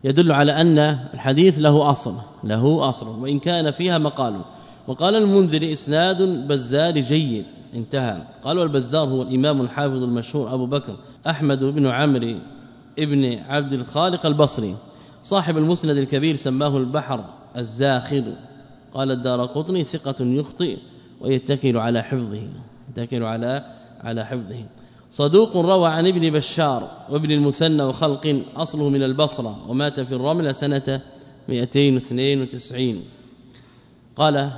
يدل على أن الحديث له أصل له أصل وإن كان فيها مقال. وقال المنذر إسناد بزار جيد انتهى. قال والبزار هو الإمام الحافظ المشهور أبو بكر أحمد بن عمرو ابن عبد الخالق البصري. صاحب المسند الكبير سماه البحر الزاخر. قال الدار قطني ثقة يخطئ ويتكل على حفظه يتكل على على حفظه. صدوق روى عن ابن بشار وابن المثنى وخلق أصله من البصرة ومات في الرمله سنة 292 قال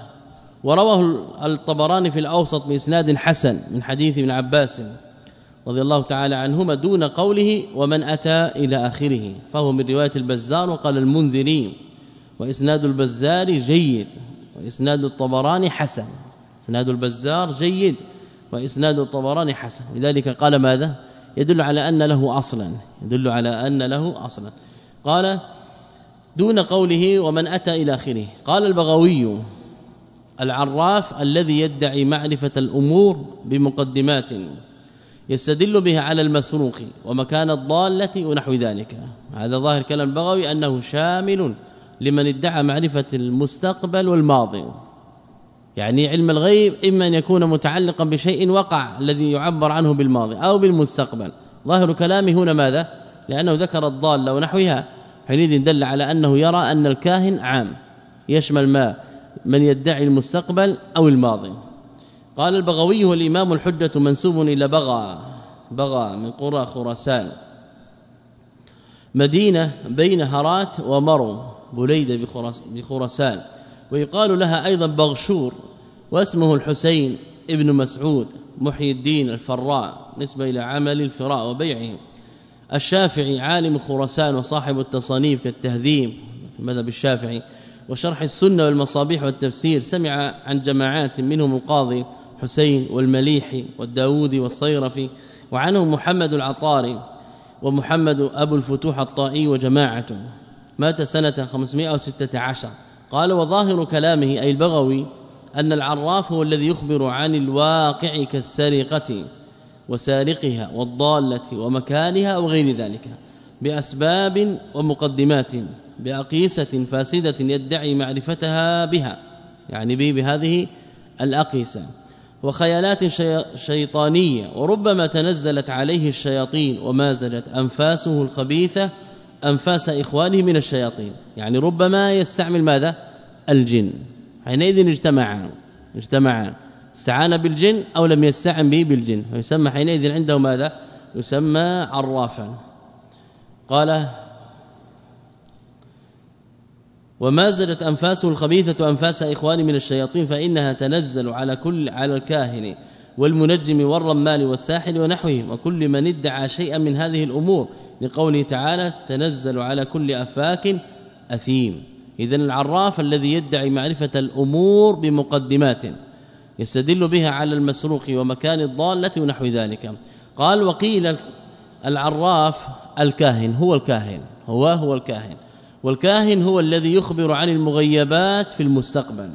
ورواه الطبراني في الأوسط بإسناد حسن من حديث ابن عباس رضي الله تعالى عنهما دون قوله ومن أتى إلى آخره فهو من رواية البزار وقال المنذري وإسناد البزار جيد وإسناد الطبراني حسن. إسناد البزار جيد. وإسناد الطبراني حسن. لذلك قال ماذا؟ يدل على أن له أصلا. يدل على أن له أصلا. قال دون قوله ومن أتى إلى آخره. قال البغوي العراف الذي يدعي معرفة الأمور بمقدمات يستدل بها على المسروق ومكان الضالة ونحو ذلك. هذا ظاهر كلام البغوي أنه شامل لمن ادعى معرفة المستقبل والماضي. يعني علم الغيب إما أن يكون متعلقا بشيء وقع الذي يعبر عنه بالماضي أو بالمستقبل. ظاهر كلامه هنا ماذا؟ لأنه ذكر الضاله ونحوها. حينئذ دل على أنه يرى أن الكاهن عام. يشمل ما من يدعي المستقبل أو الماضي. قال البغوي هو الامام الحجة منسوب إلى بغى بغى من قرى خراسان. مدينة بين هرات ومرو بليدة بخراسان. ويقال لها أيضا بغشور. واسمه الحسين ابن مسعود محي الدين الفراء نسبة إلى عمل الفراء وبيعه. الشافعي عالم خراسان وصاحب التصانيف كالتهذيب المذهب الشافعي وشرح السنة والمصابيح والتفسير سمع عن جماعات منهم القاضي حسين والمليحي والداودي والصيرفي وعنه محمد العطاري ومحمد أبو الفتوح الطائي وجماعته مات سنة 516 قال وظاهر كلامه أي البغوي أن العراف هو الذي يخبر عن الواقع كالسرقة وسارقها والضالة ومكانها وغير ذلك بأسباب ومقدمات بأقيسة فاسدة يدعي معرفتها بها يعني به بهذه الأقيسة. وخيالات شيطانية وربما تنزلت عليه الشياطين ومازجت أنفاسه الخبيثة أنفاس إخوانه من الشياطين يعني ربما يستعمل ماذا؟ الجن. حينئذ اجتمعا اجتمعا استعان بالجن أو لم يستعن به بالجن. ويسمى حينئذ عنده ماذا؟ يسمى عرافا. قال وما زلت أنفاسه الخبيثة أنفاس إخوان من الشياطين فإنها تنزل على كل على الكاهن والمنجم والرمال والساحر ونحوهم وكل من ادعى شيئا من هذه الأمور لقوله تعالى تنزل على كل أفاك أثيم. اذا العراف الذي يدعي معرفة الأمور بمقدمات يستدل بها على المسروق ومكان الضالة ونحو ذلك. قال وقيل العراف الكاهن هو الكاهن هو هو الكاهن. والكاهن هو الذي يخبر عن المغيبات في المستقبل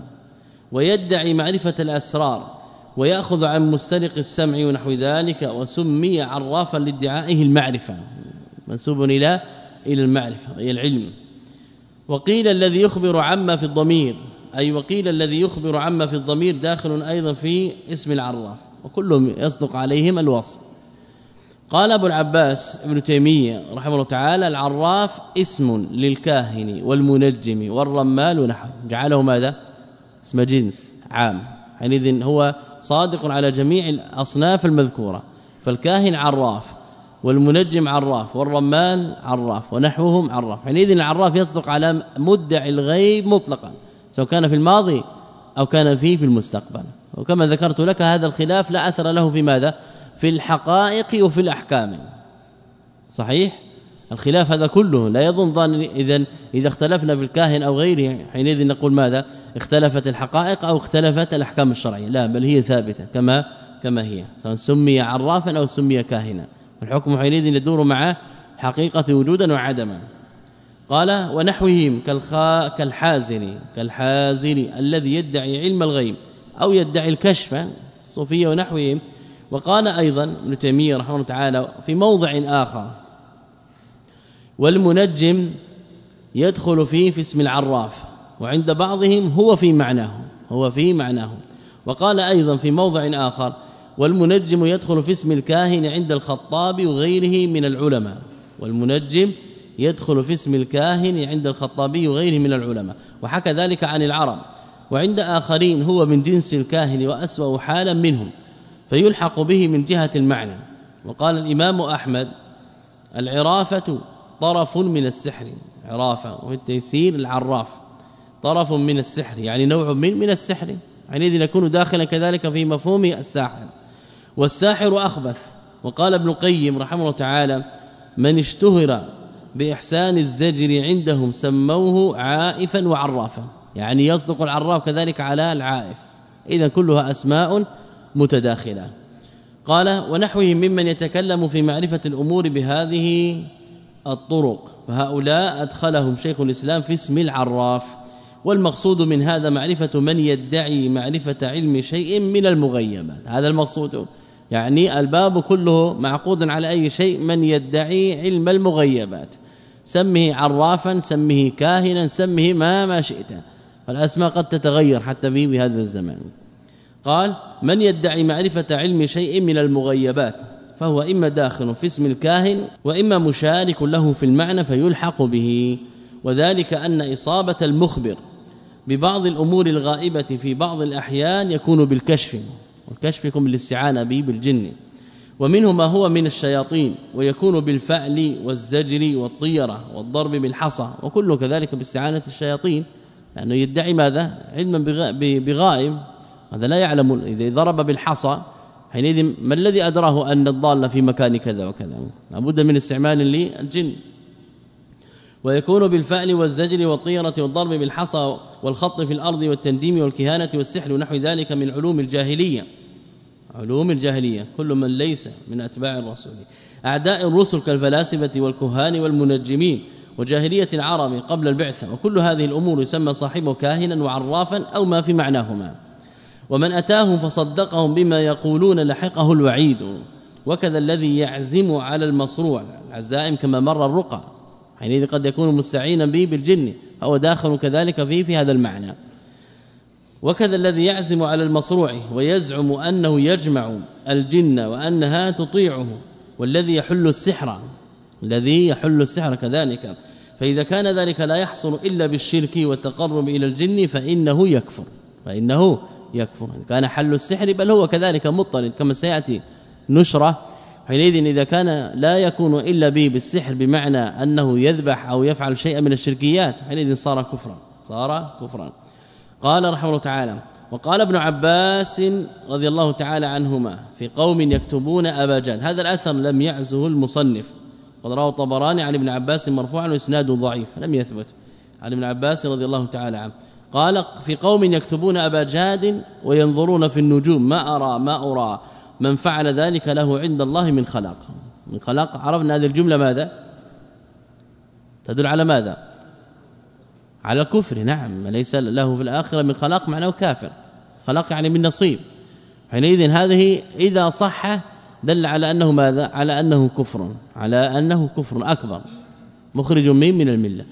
ويدعي معرفة الأسرار ويأخذ عن مسترق السمع ونحو ذلك وسمي عرافا لادعائه المعرفة منسوب إلى إلى المعرفة اي العلم. وقيل الذي يخبر عما في الضمير أي وقيل الذي يخبر عما في الضمير داخل أيضا في اسم العراف وكلهم يصدق عليهم الوصف. قال أبو العباس ابن تيمية رحمه الله تعالى العراف اسم للكاهن والمنجم والرمال ونحو جعله ماذا؟ اسم جنس عام. حينئذ هو صادق على جميع الأصناف المذكورة. فالكاهن عراف والمنجم عراف والرمال عراف ونحوهم عراف. حينئذ العراف يصدق على مدعي الغيب مطلقا سواء كان في الماضي أو كان فيه في المستقبل. وكما ذكرت لك هذا الخلاف لا أثر له في ماذا؟ في الحقائق وفي الأحكام. صحيح؟ الخلاف هذا كله لا يظن ظن اذا إذا اختلفنا في الكاهن أو غيره حينئذ نقول ماذا؟ اختلفت الحقائق أو اختلفت الأحكام الشرعية. لا بل هي ثابتة كما كما هي سواء سمي عرافا أو سمي كاهنا. الحكم حينئذ يدور مع حقيقة وجودا وعدما. قال ونحوهم كالخا كالحازن كالحازن الذي يدعي علم الغيب أو يدعي الكشف صوفية ونحوهم. وقال أيضا ابن تيمية رحمه الله تعالى في موضع آخر والمنجم يدخل فيه في اسم العراف وعند بعضهم هو في معناه هو في معناه. وقال أيضا في موضع آخر والمنجم يدخل في اسم الكاهن عند الخطاب وغيره من العلماء. والمنجم يدخل في اسم الكاهن عند الخطابي وغيره من العلماء. وحكى ذلك عن العرب. وعند آخرين هو من جنس الكاهن وأسوأ حالا منهم. فيلحق به من جهة المعنى. وقال الإمام أحمد العرافة طرف من السحر. عرافة وفي التيسير العراف. طرف من السحر يعني نوع من من السحر. يعني إذن يكون داخلا كذلك في مفهوم الساحر. والساحر أخبث. وقال ابن القيم رحمه الله تعالى من اشتهر بإحسان الزجر عندهم سموه عائفا وعرافا. يعني يصدق العراف كذلك على العائف. اذا كلها أسماء متداخلة. قال ونحوه ممن يتكلم في معرفة الأمور بهذه الطرق. فهؤلاء أدخلهم شيخ الإسلام في اسم العراف. والمقصود من هذا معرفة من يدعي معرفة علم شيء من المغيبات. هذا المقصود. يعني الباب كله معقود على أي شيء من يدعي علم المغيبات. سمه عرافا سمه كاهنا سمه ما ما شئت. فالأسماء قد تتغير حتى في بهذا الزمان. قال من يدعي معرفة علم شيء من المغيبات فهو إما داخل في اسم الكاهن وإما مشارك له في المعنى فيلحق به. وذلك أن إصابة المخبر ببعض الأمور الغائبة في بعض الأحيان يكون بالكشف. والكشف يكون بالاستعانة به بالجن. ومنه ما هو من الشياطين ويكون بالفعل والزجر والطيرة والضرب بالحصى وكله كذلك باستعانة الشياطين. لأنه يدعي ماذا؟ علما بغائب هذا لا يعلم إذا ضرب بالحصى حينئذ ما الذي أدراه أن الضال في مكان كذا وكذا؟ لابد من استعمال للجن. ويكون بالفعل والزجر والطيرة والضرب بالحصى والخط في الأرض والتنديم والكهانة والسحر ونحو ذلك من علوم الجاهلية. علوم الجاهلية كل من ليس من أتباع الرسول. أعداء الرسل كالفلاسفة والكهان والمنجمين وجاهلية العرب قبل البعثة. وكل هذه الأمور يسمى صاحبه كاهنا وعرافا أو ما في معناهما. ومن أتاهم فصدقهم بما يقولون لحقه الوعيد. وكذا الذي يعزم على المصروع. العزائم كما مر الرقى. حينئذ قد يكون مستعينا به بالجن فهو داخل كذلك فيه في هذا المعنى. وكذا الذي يعزم على المصروع ويزعم أنه يجمع الجن وأنها تطيعه والذي يحل السحر الذي يحل السحر كذلك. فإذا كان ذلك لا يحصل إلا بالشرك والتقرب إلى الجن فإنه يكفر فإنه يكفر. كان حل السحر بل هو كذلك مضطرد كما سيأتي نشرة حينئذ إذا كان لا يكون إلا به بالسحر بمعنى أنه يذبح أو يفعل شيئا من الشركيات حينئذ صار كفرا صار كفرا. قال رحمه الله تعالى وقال ابن عباس رضي الله تعالى عنهما في قوم يكتبون أبا جاد هذا الأثر لم يعزه المصنف. قد رواه الطبراني عن ابن عباس مرفوعا وإسناده ضعيف لم يثبت. عن ابن عباس رضي الله تعالى عنه قال في قوم يكتبون أبا جاد وينظرون في النجوم ما أرى ما أرى. من فعل ذلك له عند الله من خلاق. من خلاق عرفنا هذه الجملة ماذا؟ تدل على ماذا؟ على الكفر نعم. ليس له في الآخرة من خلاق معناه كافر. خلاق يعني من نصيب. حينئذ هذه إذا صح دل على أنه ماذا؟ على أنه كفر على أنه كفر أكبر. مخرج من من الملة.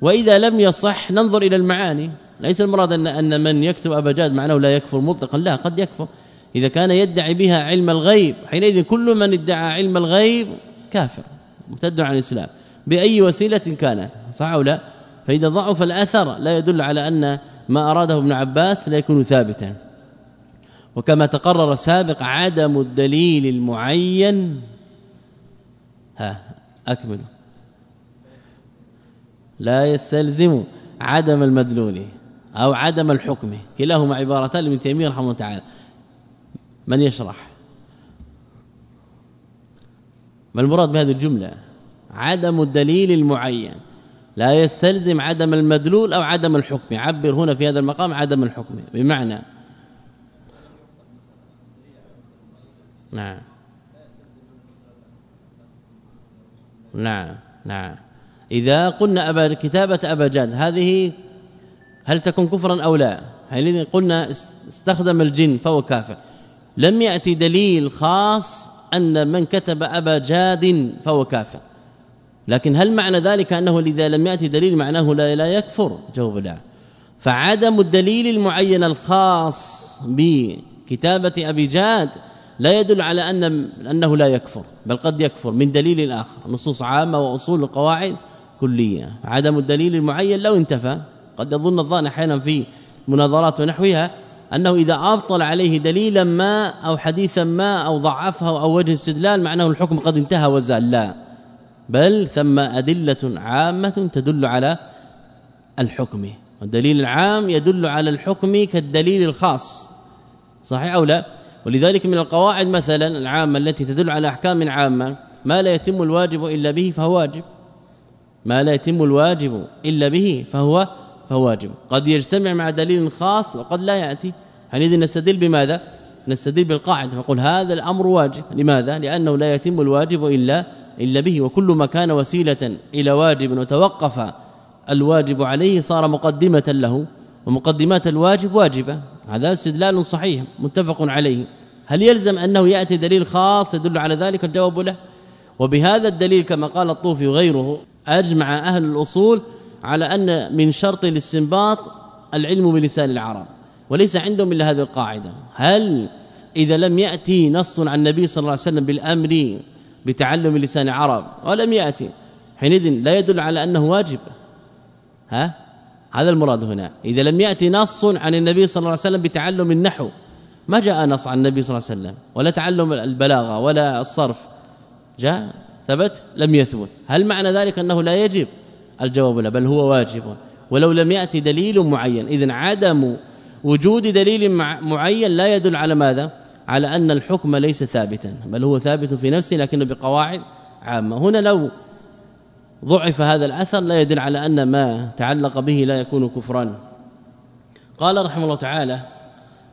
وإذا لم يصح ننظر إلى المعاني. ليس المراد أن أن من يكتب ابجاد معناه لا يكفر مطلقا. لا قد يكفر. إذا كان يدعي بها علم الغيب حينئذ كل من ادعى علم الغيب كافر مرتد عن الإسلام. بأي وسيلة كانت؟ صح أو لا؟ فإذا ضعف الأثر لا يدل على أن ما أراده ابن عباس لا يكون ثابتا. وكما تقرر سابق عدم الدليل المعين. ها أكمل. لا يستلزم عدم المدلول أو عدم الحكم. كلاهما عبارتان لابن تيمية رحمه الله تعالى. من يشرح؟ ما المراد بهذه الجملة؟ عدم الدليل المعين. لا يستلزم عدم المدلول أو عدم الحكم. عبر هنا في هذا المقام عدم الحكم. بمعنى نعم. نعم نعم. إذا قلنا أبا كتابة أبا جاد هذه هل تكون كفرا أو لا؟ حينئذ قلنا استخدم الجن فهو كافر. لم يأتي دليل خاص أن من كتب أبا جاد فهو كافر. لكن هل معنى ذلك أنه إذا لم يأتي دليل معناه لا, لا يكفر؟ جواب لا. فعدم الدليل المعين الخاص بكتابة أبي جاد لا يدل على ان أنه لا يكفر بل قد يكفر من دليل آخر نصوص عامة وأصول القواعد كلية. عدم الدليل المعين لو انتفى قد يظن الظان أحيانا في مناظرات ونحوها أنه إذا أبطل عليه دليلا ما أو حديثا ما أو ضعفه أو وجه استدلال معناه الحكم قد انتهى وزال. لا. بل ثم أدلة عامة تدل على الحكم. والدليل العام يدل على الحكم كالدليل الخاص. صحيح أو لا؟ ولذلك من القواعد مثلا العامة التي تدل على أحكام عامة ما لا يتم الواجب إلا به فهو واجب. ما لا يتم الواجب إلا به فهو فهو واجب. قد يجتمع مع دليل خاص وقد لا يأتي. حينئذ نستدل بماذا؟ نستدل بالقاعدة. فنقول هذا الأمر واجب. لماذا؟ لأنه لا يتم الواجب إلا إلا به. وكل ما كان وسيلة إلى واجب وتوقف الواجب عليه صار مقدمة له. ومقدمات الواجب واجبة. هذا استدلال صحيح متفق عليه. هل يلزم أنه يأتي دليل خاص يدل على ذلك؟ الجواب له. وبهذا الدليل كما قال الطوفي وغيره أجمع أهل الأصول على أن من شرط الاستنباط العلم بلسان العرب وليس عندهم إلا هذه القاعدة. هل إذا لم يأتي نص عن النبي صلى الله عليه وسلم بالأمر بتعلم لسان العرب؟ ولم يأتي. حينئذ لا يدل على أنه واجب. ها؟ هذا المراد هنا. إذا لم يأتي نص عن النبي صلى الله عليه وسلم بتعلم النحو ما جاء نص عن النبي صلى الله عليه وسلم؟ ولا تعلم البلاغة ولا الصرف. جاء ثبت لم يثبت. هل معنى ذلك أنه لا يجب؟ الجواب لا بل هو واجب. ولو لم يأتي دليل معين اذا عدم وجود دليل معين لا يدل على ماذا؟ على أن الحكم ليس ثابتا بل هو ثابت في نفسه لكنه بقواعد عامة. هنا لو ضعف هذا الأثر لا يدل على أن ما تعلق به لا يكون كفرا. قال رحمه الله تعالى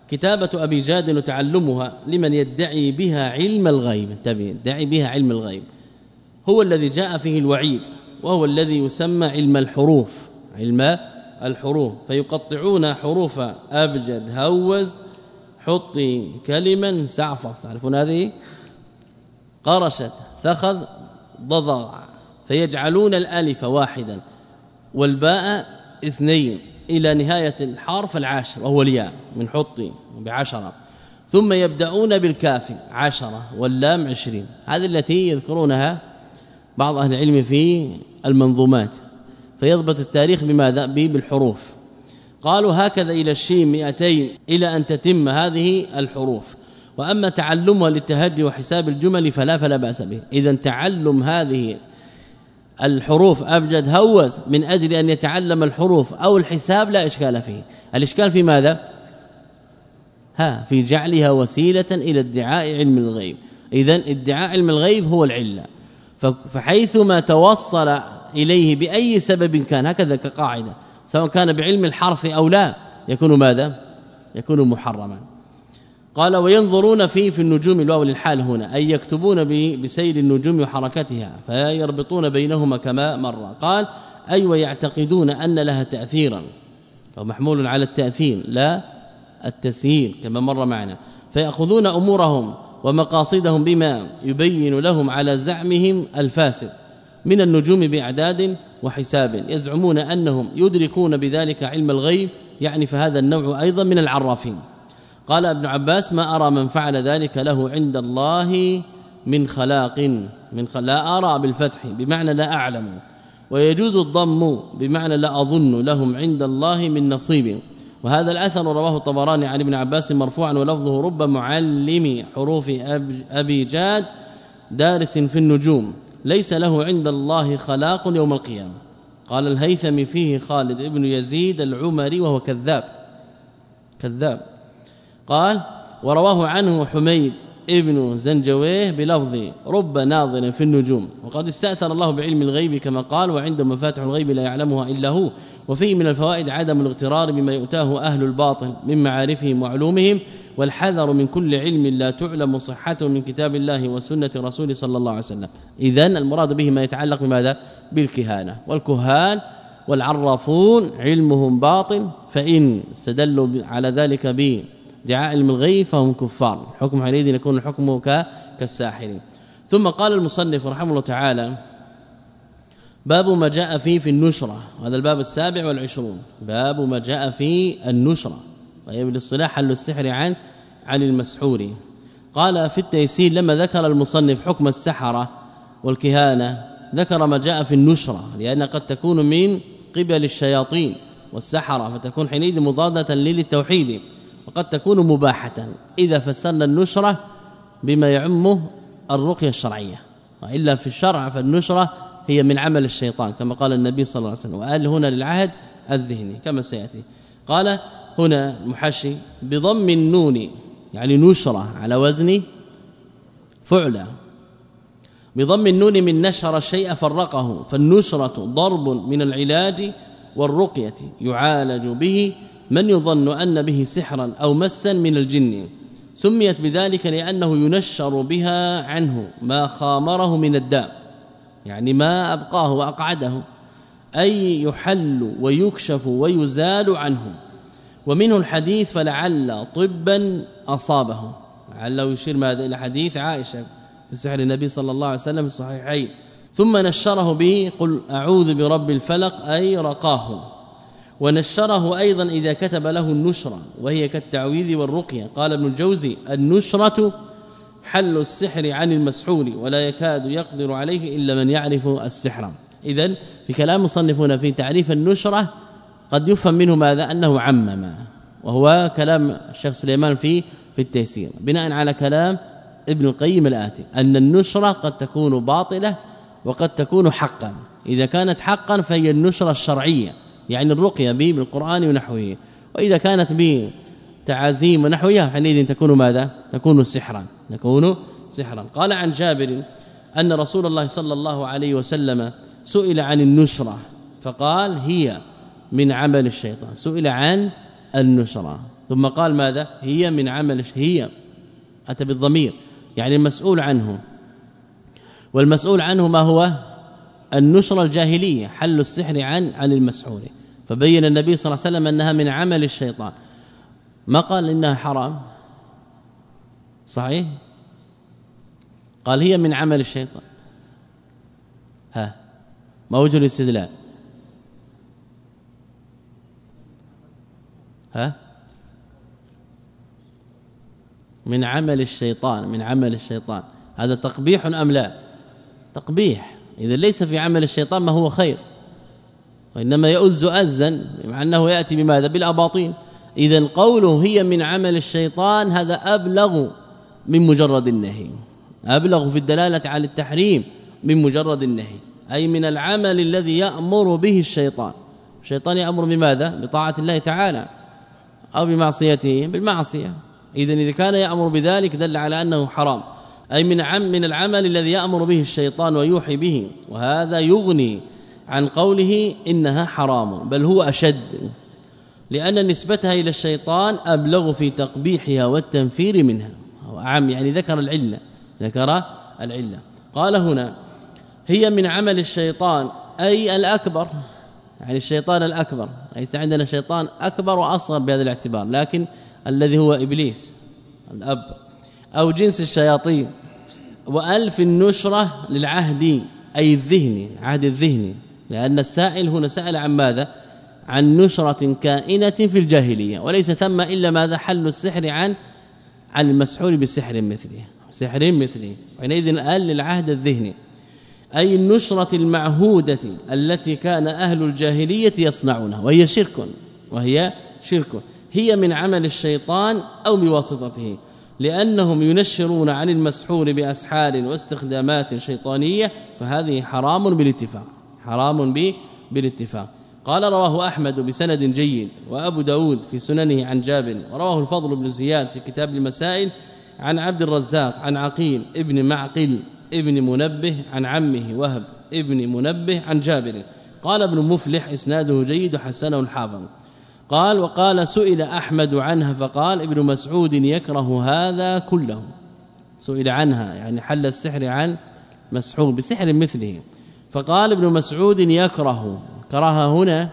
كتابة أبي جاد وتعلمها لمن يدعي بها علم الغيب. انتبه يدعي بها علم الغيب. هو الذي جاء فيه الوعيد. وهو الذي يسمى علم الحروف علم الحروف. فيقطعون حروف أبجد هوز حطي كلما سعفص. تعرفون هذه؟ قرشت ثخذ ضضع فيجعلون الألف واحدا والباء اثنين إلى نهاية الحرف العاشر وهو الياء من حطي بعشرة. ثم يبدأون بالكاف عشرة واللام عشرين. هذه التي يذكرونها بعض أهل العلم في المنظومات فيضبط التاريخ بماذا بالحروف. قالوا هكذا إلى الشين 200 إلى أن تتم هذه الحروف. وأما تعلمها للتهجي وحساب الجمل فلا فلا بأس به. إذا تعلم هذه الحروف أبجد هوز من أجل أن يتعلم الحروف أو الحساب لا إشكال فيه. الإشكال في ماذا؟ ها في جعلها وسيلة إلى ادعاء علم الغيب. إذا ادعاء علم الغيب هو العلة. فحيثما توصل إليه بأي سبب كان هكذا كقاعدة سواء كان بعلم الحرف أو لا يكون ماذا؟ يكون محرما. قال وينظرون فيه في النجوم الواو للحال هنا أي يكتبون بسير النجوم وحركتها فيربطون بينهما كما مر. قال أيوة ويعتقدون أن لها تاثيرا فمحمول على التأثير لا التسهيل كما مر معنا. فيأخذون أمورهم ومقاصدهم بما يبين لهم على زعمهم الفاسد من النجوم بأعداد وحساب. يزعمون أنهم يدركون بذلك علم الغيب يعني فهذا النوع أيضا من العرافين. قال ابن عباس ما أرى من فعل ذلك له عند الله من خلاق من لا أرى بالفتح بمعنى لا أعلم. ويجوز الضم بمعنى لا أظن لهم عند الله من نصيب. وهذا الأثر رواه الطبراني عن ابن عباس مرفوعا ولفظه رب معلم حروف أبي جاد دارس في النجوم. ليس له عند الله خلاق يوم القيامة. قال الهيثمي فيه خالد ابن يزيد العمري وهو كذاب. كذاب. قال ورواه عنه حميد ابن زنجويه بلفظ رب ناظر في النجوم. وقد استأثر الله بعلم الغيب كما قال وعنده مفاتح الغيب لا يعلمها إلا هو. وفيه من الفوائد عدم الاغترار بما يؤتاه أهل الباطل من معارفهم وعلومهم والحذر من كل علم لا تعلم صحته من كتاب الله وسنة رسوله صلى الله عليه وسلم. اذا المراد به ما يتعلق بماذا؟ بالكهانة. والكهان والعرافون علمهم باطل فإن استدلوا على ذلك به دعاء علم الغيب فهم كفار. حكم حينئذ يكون الحكم كالساحرين ثم قال المصنف رحمه الله تعالى باب ما جاء فيه في النشرة. هذا الباب السابع والعشرون. باب ما جاء في النشرة. وهي بالاصطلاح حل السحر عن عن المسحور. قال في التيسير لما ذكر المصنف حكم السحرة والكهانة ذكر ما جاء في النشرة لأن قد تكون من قبل الشياطين والسحرة فتكون حينئذ مضادة للتوحيد. وقد تكون مباحة. إذا فسرنا النشرة بما يعمه الرقية الشرعية. وإلا في الشرع فالنشرة هي من عمل الشيطان كما قال النبي صلى الله عليه وسلم وقال هنا للعهد الذهني. كما سيأتي. قال هنا المحشي بضم النون. يعني نشرة على وزن فعلى. بضم النون من نشر الشيء فرقه فالنشرة ضرب من العلاج والرقية يعالج به من يظن أن به سحرا أو مسا من الجن. سميت بذلك لأنه ينشر بها عنه ما خامره من الداء. يعني ما أبقاه وأقعده. أي يحل ويكشف ويزال عنه. ومنه الحديث فلعل طبا أصابه. لعله يشير ماذا؟ إلى حديث عائشة في سحر النبي صلى الله عليه وسلم في الصحيحين. ثم نشره به قل أعوذ برب الفلق أي رقاه. ونشره أيضا إذا كتب له النشرة وهي كالتعويذ والرقية. قال ابن الجوزي النشرة حل السحر عن المسحور ولا يكاد يقدر عليه إلا من يعرف السحر. اذا في كلام مصنفون في تعريف النشرة قد يفهم منه ماذا؟ أنه عمم وهو كلام الشيخ سليمان في في التيسير. بناء على كلام ابن القيم الآتي أن النشرة قد تكون باطلة وقد تكون حقا. إذا كانت حقا فهي النشرة الشرعية. يعني الرقية به بالقرآن ونحوه. وإذا كانت به تعازيم ونحوها حينئذ تكون ماذا؟ تكون سحرا. تكون سحرا. قال عن جابر أن رسول الله صلى الله عليه وسلم سئل عن النشرة فقال هي من عمل الشيطان. سئل عن النشرة ثم قال ماذا؟ هي من عمل هي. أتى بالضمير. يعني المسؤول عنه. والمسؤول عنه ما هو؟ النشرة الجاهلية حل السحر عن عن المسحور. فبين النبي صلى الله عليه وسلم أنها من عمل الشيطان. ما قال إنها حرام؟ صحيح؟ قال هي من عمل الشيطان. ها ما وجه الاستدلال؟ ها؟ من عمل الشيطان من عمل الشيطان. هذا تقبيح أم لا؟ تقبيح. إذا ليس في عمل الشيطان ما هو خير؟ وإنما يؤز أزا مع أنه يأتي بماذا؟ بالاباطين إذا قوله هي من عمل الشيطان هذا أبلغ من مجرد النهي. أبلغ في الدلالة على التحريم من مجرد النهي. أي من العمل الذي يأمر به الشيطان. الشيطان يأمر بماذا؟ بطاعة الله تعالى أو بمعصيته بالمعصية. اذا إذا كان يأمر بذلك دل على أنه حرام. أي من عم من العمل الذي يأمر به الشيطان ويوحي به. وهذا يغني عن قوله إنها حرام بل هو أشد. لأن نسبتها إلى الشيطان أبلغ في تقبيحها والتنفير منها. عام يعني ذكر العلة ذكر العلة. قال هنا هي من عمل الشيطان أي الأكبر يعني الشيطان الأكبر. ليس عندنا شيطان أكبر وأصغر بهذا الاعتبار لكن الذي هو إبليس الأب. أو جنس الشياطين. وألف النشرة للعهد أي الذهني عهد الذهني لأن السائل هنا سأل عن ماذا؟ عن نشرة كائنة في الجاهلية. وليس ثم إلا ماذا؟ حل السحر عن عن المسحور بسحر مثله. سحر مثله. وحينئذ قال للعهد الذهني. أي النشرة المعهودة التي كان أهل الجاهلية يصنعونها. وهي شرك. وهي شرك. هي من عمل الشيطان أو بواسطته. لأنهم ينشرون عن المسحور بأسحار واستخدامات شيطانية فهذه حرام بالاتفاق حرام بالاتفاق. قال رواه أحمد بسند جيد وأبو داود في سننه عن جابر ورواه الفضل بن زياد في كتاب المسائل عن عبد الرزاق عن عقيل ابن معقل ابن منبه عن عمه وهب ابن منبه عن جابر. قال ابن مفلح إسناده جيد وحسنه الحافظ قال وقال سئل أحمد عنها فقال ابن مسعود يكره هذا كله. سئل عنها يعني حل السحر عن مسحور بسحر مثله. فقال ابن مسعود يكره. كراهة هنا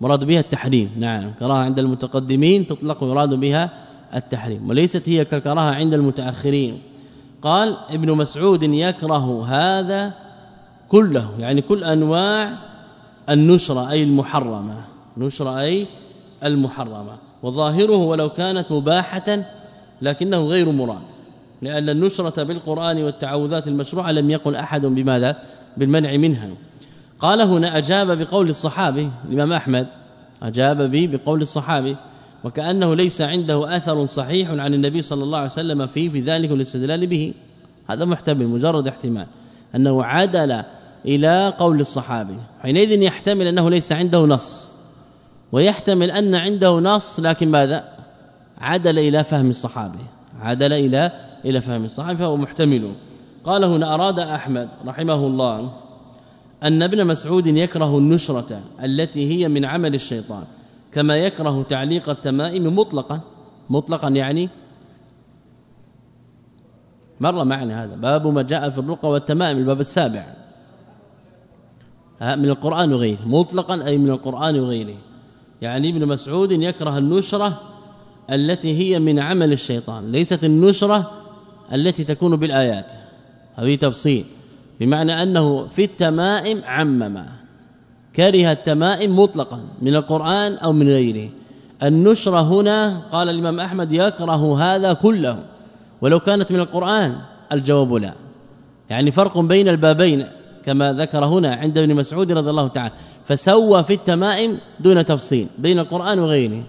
مراد بها التحريم. نعم كراهة عند المتقدمين تطلق يراد بها التحريم وليست هي كالكراهة عند المتأخرين. قال ابن مسعود يكره هذا كله يعني كل أنواع النشرة أي المحرمة. نشره أي المحرمة. وظاهره ولو كانت مباحة لكنه غير مراد لأن النشرة بالقرآن والتعوذات المشروعة لم يقل أحد بماذا؟ بالمنع منها. قال هنا أجاب بقول الصحابي الإمام أحمد أجاب به بقول الصحابي وكأنه ليس عنده أثر صحيح عن النبي صلى الله عليه وسلم فيه في ذلك الاستدلال به. هذا محتمل مجرد احتمال. أنه عدل إلى قول الصحابي. حينئذ يحتمل أنه ليس عنده نص. ويحتمل أن عنده نص لكن ماذا؟ عدل إلى فهم الصحابي عدل إلى إلى فهم الصحابي فهو محتمل. قال هنا أراد أحمد رحمه الله أن ابن مسعود يكره النشرة التي هي من عمل الشيطان كما يكره تعليق التمائم مطلقا. مطلقا يعني مر معنا هذا. باب ما جاء في الرقى والتمائم الباب السابع. من القرآن وغيره. مطلقا أي من القرآن وغيره. يعني ابن مسعود يكره النشرة التي هي من عمل الشيطان ليست النشرة التي تكون بالآيات. هذه تفصيل. بمعنى أنه في التمائم عمم. كره التمائم مطلقا من القرآن أو من غيره. النشرة هنا قال الإمام أحمد يكره هذا كله. ولو كانت من القرآن الجواب لا. يعني فرق بين البابين. كما ذكر هنا عند ابن مسعود رضي الله تعالى فسوى في التمائم دون تفصيل بين القرآن وغيره.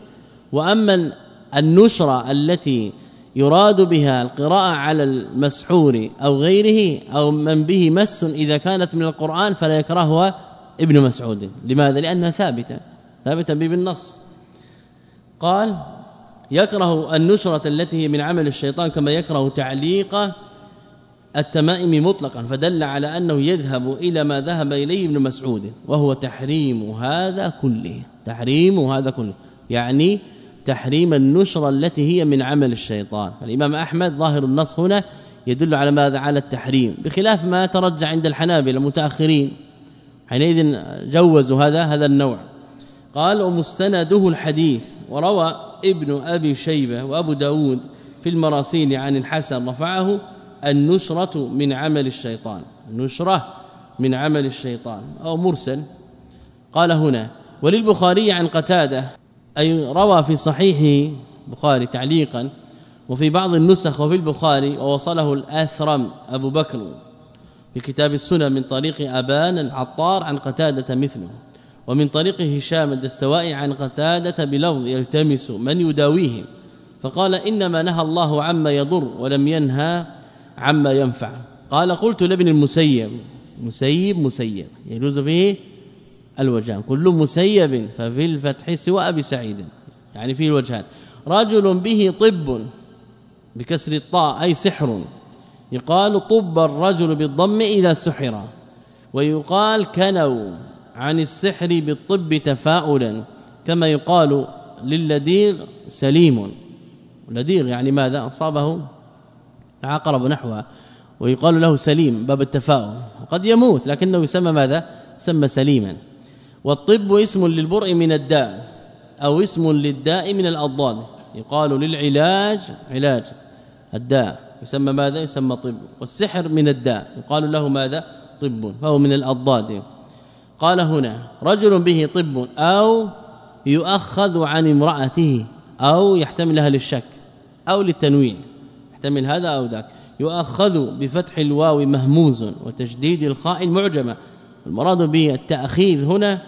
وأما النشرة التي يراد بها القراءة على المسحور أو غيره أو من به مس إذا كانت من القرآن فلا يكرهها ابن مسعود. لماذا؟ لأنها ثابتة ثابتة بالنص. قال يكره النشرة التي هي من عمل الشيطان كما يكره تعليق التمائم مطلقا فدل على أنه يذهب إلى ما ذهب إليه ابن مسعود وهو تحريم هذا كله. تحريم هذا كله. يعني تحريم النشرة التي هي من عمل الشيطان. الإمام أحمد ظاهر النص هنا يدل على ماذا؟ على التحريم. بخلاف ما ترجع عند الحنابلة المتأخرين حينئذ جوزوا هذا هذا النوع. قال ومستنده الحديث. وروى ابن أبي شيبة وأبو داود في المراسيل عن الحسن رفعه النشرة من عمل الشيطان. النشرة من عمل الشيطان. أو مرسل. قال هنا وللبخاري عن قتادة أي روى في صحيحه بخاري تعليقا وفي بعض النسخ وفي البخاري ووصله الأثرم أبو بكر في كتاب السنن من طريق أبان العطار عن قتادة مثله ومن طريق هشام الدستوائي عن قتادة بلفظ يلتمس من يداويه. فقال إنما نهى الله عما يضر ولم ينهى عما ينفع. قال قلت لابن المسيب. مسيب مسيب. يجوز فيه الوجهان. كل مسيب ففي الفتح سوى أبي سعيد. يعني فيه الوجهان. رجل به طب بكسر الطاء أي سحر. يقال طب الرجل بالضم إذا سحر. ويقال كنوا عن السحر بالطب تفاؤلا. كما يقال للديغ سليم. لديغ يعني ماذا؟ أصابه عقرب نحوها ويقال له سليم باب التفاؤل. قد يموت لكنه يسمى ماذا؟ يسمى سليما. والطب اسم للبرء من الداء أو اسم للداء من الأضداد. يقال للعلاج علاج الداء. يسمى ماذا؟ يسمى طب. والسحر من الداء يقال له ماذا؟ طب. فهو من الأضداد. قال هنا رجل به طب أو يؤخذ عن امرأته أو يحتمل لها للشك أو للتنوين. يحتمل هذا أو ذاك. يؤخذ بفتح الواو مهموز وتشديد الخاء المعجمة. المراد به التأخيذ هنا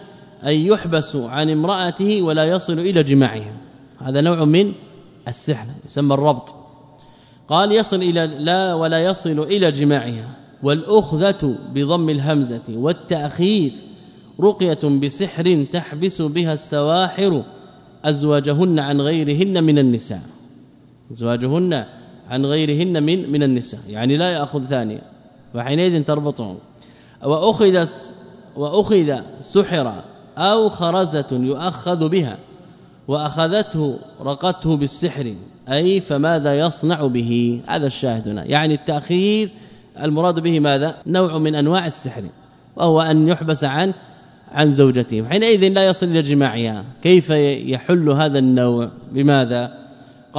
أن يحبس عن امرأته ولا يصل إلى جماعها هذا نوع من السحر يسمى الربط. قال يصل إلى لا ولا يصل إلى جماعها. والأخذة بضم الهمزة والتأخير رقية بسحر تحبس بها السواحر أزواجهن عن غيرهن من النساء. أزواجهن عن غيرهن من من النساء. يعني لا يأخذ ثانية. فحينئذ تربطهم. وأخذ وأخذ سحر أو خرزة يؤخذ بها. وأخذته رقته بالسحر. أي فماذا يصنع به؟ هذا الشاهد هنا. يعني التأخير المراد به ماذا؟ نوع من أنواع السحر. وهو أن يحبس عن عن زوجته. حينئذ لا يصل إلى جماعها. كيف يحل هذا النوع؟ بماذا؟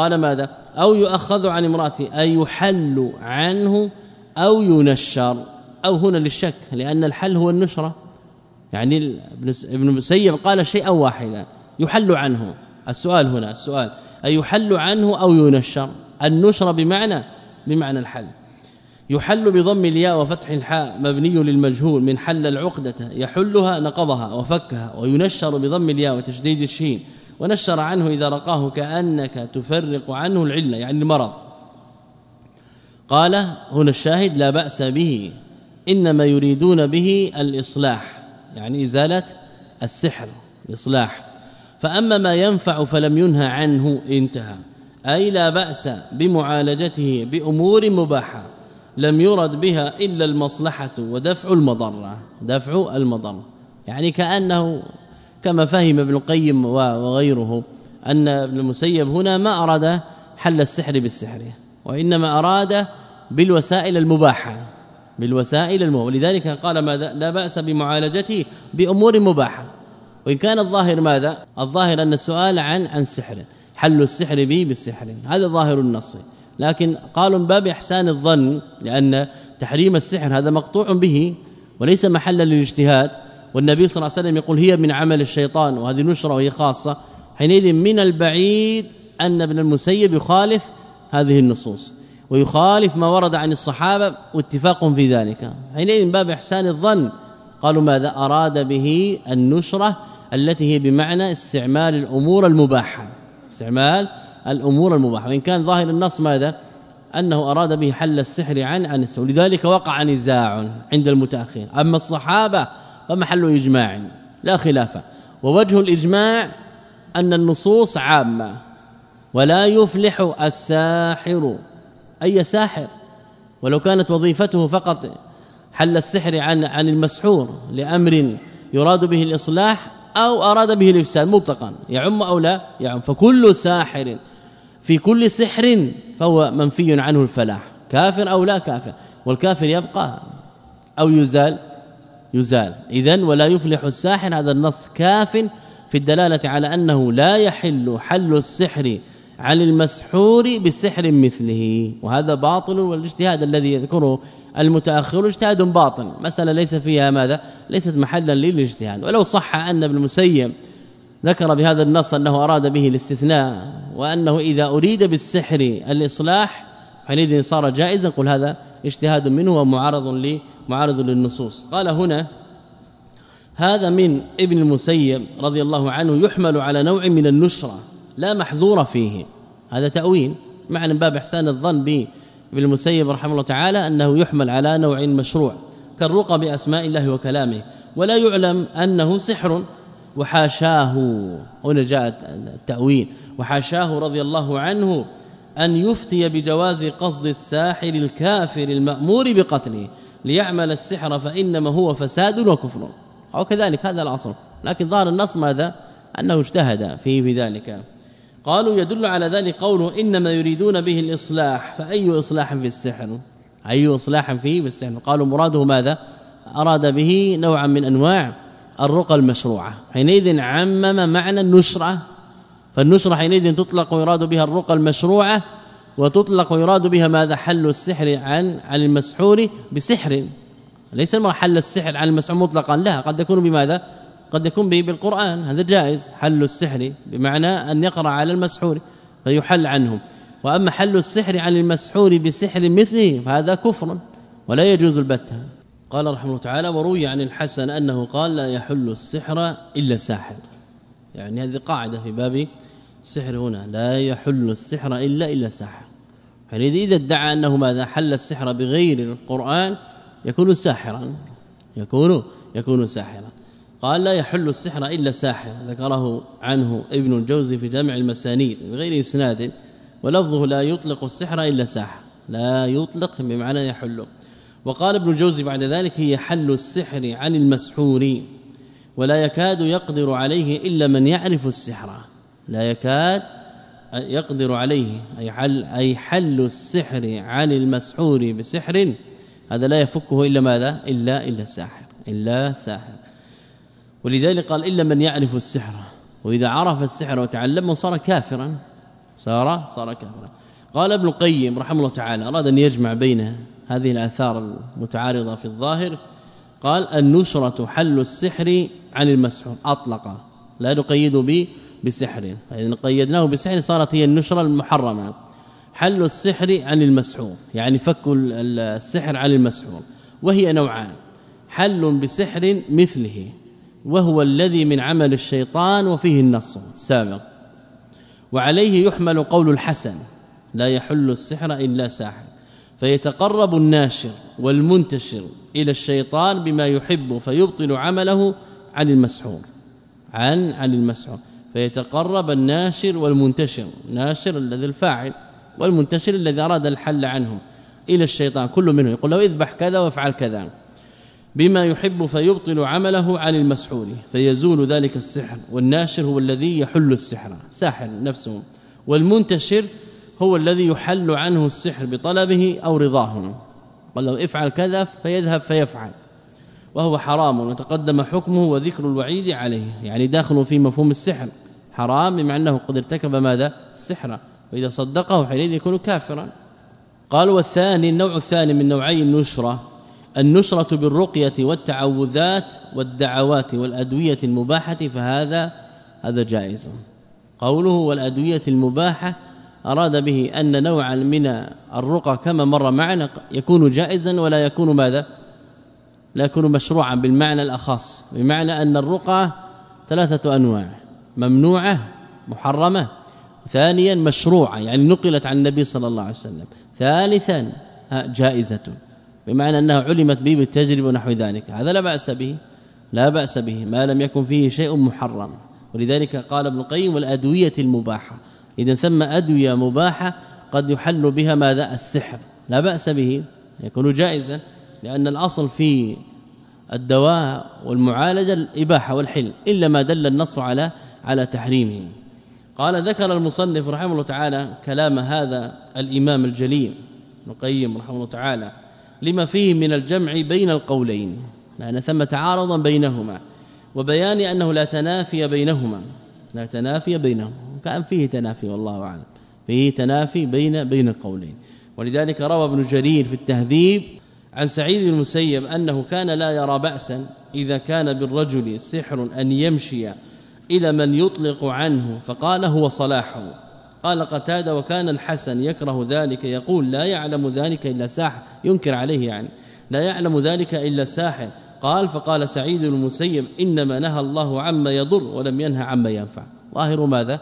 قال ماذا؟ أو يؤخذ عن امراته أي يحل عنه أو ينشر. أو هنا للشك لأن الحل هو النشرة. يعني ابن المسيب قال شيئا واحدا يحل عنه. السؤال هنا السؤال أي يحل عنه أو ينشر؟ النشر بمعنى بمعنى الحل. يحل بضم الياء وفتح الحاء مبني للمجهول من حل العقدة يحلها نقضها وفكها وينشر بضم الياء وتشديد الشين. ونشر عنه إذا رقاه كأنك تفرق عنه العلة يعني المرض. قال هنا الشاهد لا بأس به إنما يريدون به الإصلاح يعني إزالة السحر الإصلاح. فأما ما ينفع فلم ينهى عنه انتهى. أي لا بأس بمعالجته بأمور مباحة لم يرد بها إلا المصلحة ودفع المضرة دفع المضرة يعني كأنه كما فهم ابن القيم وغيره أن ابن المسيب هنا ما أراد حل السحر بالسحر وإنما أراد بالوسائل المباحة بالوسائل المباحة. ولذلك قال ما لا بأس بمعالجته بأمور مباحة. وإن كان الظاهر ماذا؟ الظاهر أن السؤال عن عن سحر حل السحر به بالسحر. هذا ظاهر النص. لكن قالوا باب إحسان الظن لأن تحريم السحر هذا مقطوع به وليس محلا للاجتهاد. والنبي صلى الله عليه وسلم يقول هي من عمل الشيطان وهذه نشرة وهي خاصة. حينئذ من البعيد أن ابن المسيب يخالف هذه النصوص ويخالف ما ورد عن الصحابة واتفاق في ذلك. حينئذ باب إحسان الظن قالوا ماذا أراد به النشرة التي هي بمعنى استعمال الأمور المباحة. استعمال الأمور المباحة. وإن كان ظاهر النص ماذا؟ أنه أراد به حل السحر عن عن لذلك وقع نزاع عند المتأخرين. أما الصحابة فمحل إجماع لا خلاف. ووجه الإجماع أن النصوص عامة ولا يفلح الساحر. أي ساحر؟ ولو كانت وظيفته فقط حل السحر عن عن المسحور لأمر يراد به الإصلاح أو أراد به الإفساد مطلقا يعم أو لا يعم. فكل ساحر في كل سحر فهو منفي عنه الفلاح كافر أو لا كافر والكافر يبقى أو يزال يزال. اذا ولا يفلح الساحر هذا النص كاف في الدلالة على أنه لا يحل حل السحر عن المسحور بسحر مثله. وهذا باطل والاجتهاد الذي يذكره المتأخر اجتهاد باطل. مسألة ليس فيها ماذا؟ ليست محلا للاجتهاد. ولو صح أن ابن المسيب ذكر بهذا النص أنه أراد به الاستثناء وأنه إذا أريد بالسحر الإصلاح حينئذ صار جائزا. قل هذا اجتهاد منه ومعارض معارض للنصوص. قال هنا هذا من ابن المسيب رضي الله عنه يحمل على نوع من النشرة لا محظور فيه. هذا تأويل معنى باب إحسان الظن به ابن المسيب رحمه الله تعالى أنه يحمل على نوع مشروع كالرقى باسماء الله وكلامه ولا يعلم أنه سحر. وحاشاه هنا جاء التأويل وحاشاه رضي الله عنه أن يفتي بجواز قصد الساحر الكافر المأمور بقتله ليعمل السحر فإنما هو فساد وكفر. أو كذلك هذا الأصل لكن ظاهر النص ماذا؟ أنه اجتهد فيه بذلك قالوا يدل على ذلك قوله إنما يريدون به الإصلاح فأي إصلاح في السحر؟ أي إصلاح فيه بالسحر قالوا مراده ماذا؟ أراد به نوعا من أنواع الرقى المشروعة. حينئذ عمم معنى النشرة. فالنشره حينئذ تطلق ويراد بها الرقى المشروعة وتطلق ويراد بها ماذا؟ حل السحر عن عن المسحور بسحر. ليس المراد حل السحر عن المسحور مطلقا لا قد يكون بماذا؟ قد يكون به بالقرآن هذا جائز. حل السحر بمعنى أن يقرأ على المسحور فيحل عنه. وأما حل السحر عن المسحور بسحر مثله فهذا كفر ولا يجوز البتة. قال رحمه الله تعالى وروي عن الحسن أنه قال لا يحل السحر إلا ساحر يعني هذه قاعدة في باب السحر هنا. لا يحل السحر إلا إلا ساحر. يعني إذا ادعى أنه ماذا حل السحر بغير القرآن يكون ساحرا. يكون يكون ساحرا. قال لا يحل السحر إلا ساحر. ذكره عنه ابن الجوزي في جمع المسانيد بغير إسناد. ولفظه لا يطلق السحر إلا ساحر. لا يطلق بمعنى يحل. وقال ابن الجوزي بعد ذلك هي حل السحر عن المسحور. ولا يكاد يقدر عليه إلا من يعرف السحر. لا يكاد يقدر عليه أي حل أي حل السحر عن المسحور بسحر هذا لا يفكه إلا ماذا؟ إلا إلا ساحر إلا ساحر. ولذلك قال إلا من يعرف السحر. وإذا عرف السحر وتعلمه صار كافرا. صار صار كافرا. قال ابن القيم رحمه الله تعالى أراد أن يجمع بين هذه الآثار المتعارضة في الظاهر قال النشرة حل السحر عن المسحور أطلق. لا نقيد به بسحر. فإذا قيدناه بسحر صارت هي النشرة المحرمة. حل السحر عن المسحور. يعني فك السحر عن المسحور. وهي نوعان. حل بسحر مثله. وهو الذي من عمل الشيطان وفيه النص. السابق وعليه يحمل قول الحسن. لا يحل السحر إلا ساحر. فيتقرب الناشر والمنتشر إلى الشيطان بما يحب فيبطل عمله عن المسحور. عن عن المسحور. فيتقرب الناشر والمنتشر ناشر الذي الفاعل والمنتشر الذي أراد الحل عنه إلى الشيطان كل منه يقول له اذبح كذا وافعل كذا. بما يحب فيبطل عمله عن المسحور فيزول ذلك السحر. والناشر هو الذي يحل السحر ساحر نفسه. والمنتشر هو الذي يحل عنه السحر بطلبه أو رضاه. قال له افعل كذا فيذهب فيفعل. وهو حرام وتقدم حكمه وذكر الوعيد عليه. يعني داخل في مفهوم السحر. حرام بما أنه قد ارتكب ماذا؟ السحر وإذا صدقه حينئذ يكون كافرا. قال والثاني النوع الثاني من نوعي النشرة. النشرة بالرقية والتعوذات والدعوات والأدوية المباحة فهذا هذا جائز. قوله والأدوية المباحة أراد به أن نوعا من الرقى كما مر معنا يكون جائزا ولا يكون ماذا؟ لا يكون مشروعا بالمعنى الأخص. بمعنى أن الرقى ثلاثة أنواع. ممنوعة محرمة. ثانيا مشروعة يعني نقلت عن النبي صلى الله عليه وسلم. ثالثا جائزة بمعنى أنها علمت به بالتجربة ونحو ذلك. هذا لا بأس به لا بأس به ما لم يكن فيه شيء محرم. ولذلك قال ابن القيم والأدوية المباحة. اذا ثم أدوية مباحة قد يحل بها ماذا؟ السحر. لا بأس به يكون جائزا لأن الأصل في الدواء والمعالجة الإباحة والحل إلا ما دل النص على على تحريمه. قال ذكر المصنف رحمه الله تعالى كلام هذا الإمام الجليل ابن القيم رحمه الله تعالى لما فيه من الجمع بين القولين لأن ثم تعارضا بينهما وبيان أنه لا تنافي بينهما. لا تنافي بينهما كان فيه تنافي والله أعلم. فيه تنافي بين بين القولين. ولذلك روى ابن جرير في التهذيب عن سعيد بن المسيب أنه كان لا يرى بأسا إذا كان بالرجل سحر أن يمشي إلى من يطلق عنه. فقال هو صلاحه. قال قتادة وكان الحسن يكره ذلك يقول لا يعلم ذلك إلا ساحر. ينكر عليه يعني. لا يعلم ذلك إلا ساحر. قال فقال سعيد المسيب إنما نهى الله عما يضر ولم ينهى عما ينفع. ظاهر ماذا؟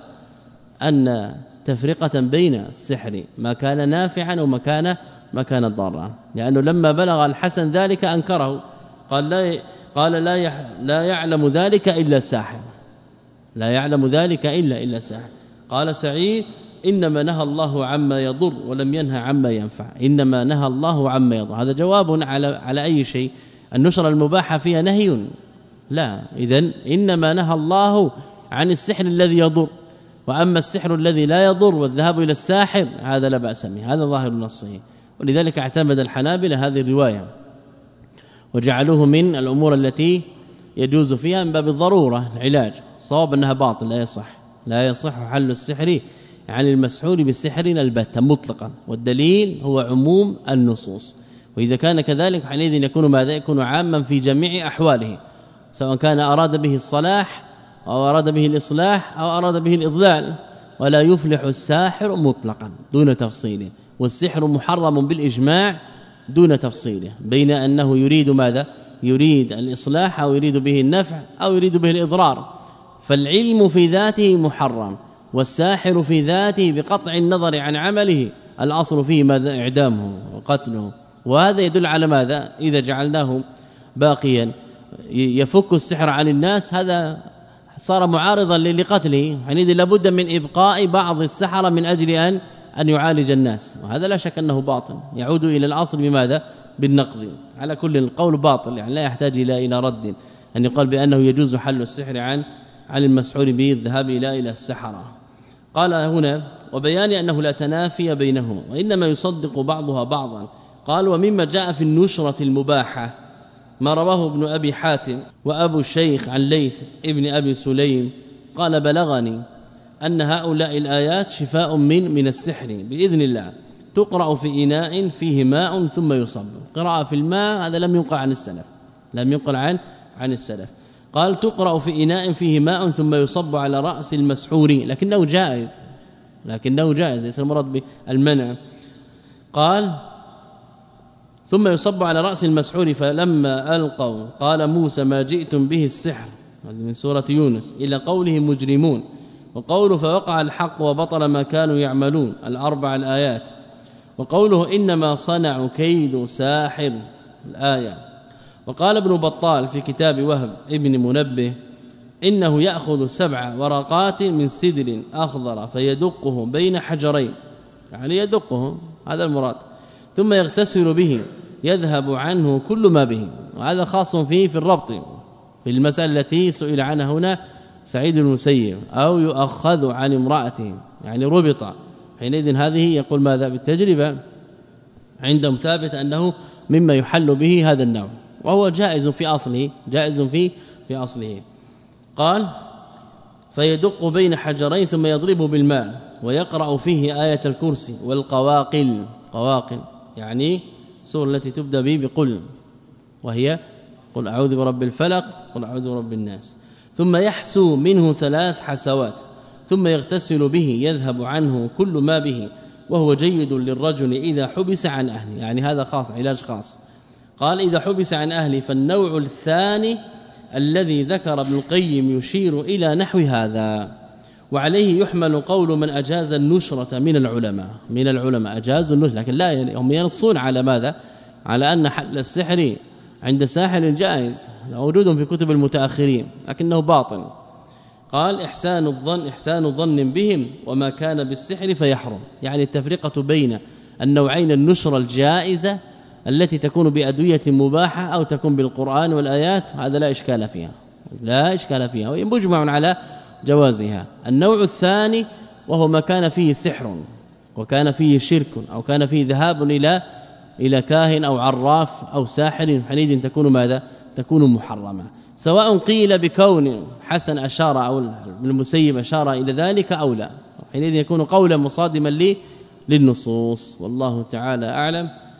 أن تفرقة بين السحر ما كان نافعا وما كان ما كان ضارا. لأنه لما بلغ الحسن ذلك أنكره. قال لا قال لا لا يعلم ذلك إلا ساحر. لا يعلم ذلك إلا إلا ساحر قال سعيد إنما نهى الله عما يضر ولم ينهى عما ينفع. إنما نهى الله عما يضر. هذا جواب على على أي شيء؟ النشر المباحة فيها نهي. لا اذا إنما نهى الله عن السحر الذي يضر. وأما السحر الذي لا يضر والذهاب إلى الساحر هذا لا بأس به. هذا ظاهر نصه. ولذلك اعتمد الحنابلة هذه الرواية. وجعلوه من الأمور التي يجوز فيها من باب الضرورة العلاج. صواب انها باطل لا يصح لا يصح حل السحر عن المسحور بالسحر البتة مطلقا. والدليل هو عموم النصوص. وإذا كان كذلك حينئذ يكون ماذا؟ يكون عاما في جميع أحواله سواء كان أراد به الصلاح أو أراد به الإصلاح أو أراد به الإضلال. ولا يفلح الساحر مطلقا دون تفصيل والسحر محرم بالإجماع دون تفصيله بين أنه يريد ماذا؟ يريد الإصلاح أو يريد به النفع أو يريد به الإضرار. فالعلم في ذاته محرم والساحر في ذاته بقطع النظر عن عمله الأصل فيه ماذا؟ إعدامه وقتله وهذا يدل على ماذا؟ إذا جعلناه باقيا. يفك السحر عن الناس هذا صار معارضا لقتله. حينئذ لابد من إبقاء بعض السحره من أجل أن أن يعالج الناس. وهذا لا شك أنه باطل. يعود إلى الأصل بماذا؟ بالنقض على كل القول باطل. يعني لا يحتاج إلى إلى رد. ان يقال بأنه يجوز حل السحر عن عن المسعور به الذهاب إلى إلى السحرة. قال هنا وبيان أنه لا تنافي بينهما وإنما يصدق بعضها بعضا. قال ومما جاء في النشرة المباحة ما رواه ابن أبي حاتم وأبو الشيخ عن ليث ابن أبي سليم قال بلغني أن هؤلاء الآيات شفاء من من السحر بإذن الله تقرأ في إناء فيه ماء ثم يصب. قراءة في الماء هذا لم ينقل عن السلف لم ينقل عن عن السلف. قال تقرأ في إناء فيه ماء ثم يصب على رأس المسحور لكنه جائز لكنه جائز ليس المراد بالمنع. قال ثم يصب على رأس المسحور فلما ألقوا قال موسى ما جئتم به السحر هذه من سورة يونس إلى قوله مجرمون. وقوله فوقع الحق وبطل ما كانوا يعملون الأربع الآيات. وقوله إنما صنعوا كيد ساحر الآية. وقال ابن بطال في كتاب وهب ابن منبه إنه يأخذ سبع ورقات من سدر أخضر فيدقه بين حجرين يعني يدقه هذا المراد ثم يغتسل به يذهب عنه كل ما به وهذا خاص فيه في الربط في المسألة التي سئل عنها هنا سعيد المسيب أو يؤخذ عن امرأته يعني ربط حينئذ هذه يقول ماذا بالتجربة؟ عندهم ثابت أنه مما يحل به هذا النوع. وهو جائز في أصله جائز في في أصله. قال فيدق بين حجرين ثم يضربه بالماء ويقرأ فيه آية الكرسي والقواقل. قواقل يعني السوره التي تبدأ به بقل وهي قل أعوذ برب الفلق قل أعوذ برب الناس. ثم يحسو منه ثلاث حسوات ثم يغتسل به يذهب عنه كل ما به وهو جيد للرجل إذا حبس عن أهله. يعني هذا خاص علاج خاص. قال إذا حبس عن اهله فالنوع الثاني الذي ذكر ابن القيم يشير إلى نحو هذا وعليه يحمل قول من أجاز النشرة من العلماء من العلماء أجاز النشرة لكن لا هم ينصون على ماذا؟ على أن حل السحر عند ساحر جائز موجود في كتب المتأخرين لكنه باطل. قال إحسان الظن إحسان ظن بهم وما كان بالسحر فيحرم. يعني التفرقة بين النوعين النشر الجائزة التي تكون بأدوية مباحة أو تكون بالقرآن والآيات هذا لا إشكال فيها. لا إشكال فيها. وإن مجمع على جوازها. النوع الثاني وهو ما كان فيه سحر وكان فيه شرك أو كان فيه ذهاب إلى إلى كاهن أو عراف أو ساحر حينئذ تكون ماذا؟ تكون محرمة. سواء قيل بكون حسن أشار أو المسيب أشار إلى ذلك أو لا. حينئذ يكون قولا مصادما لي للنصوص. والله تعالى أعلم.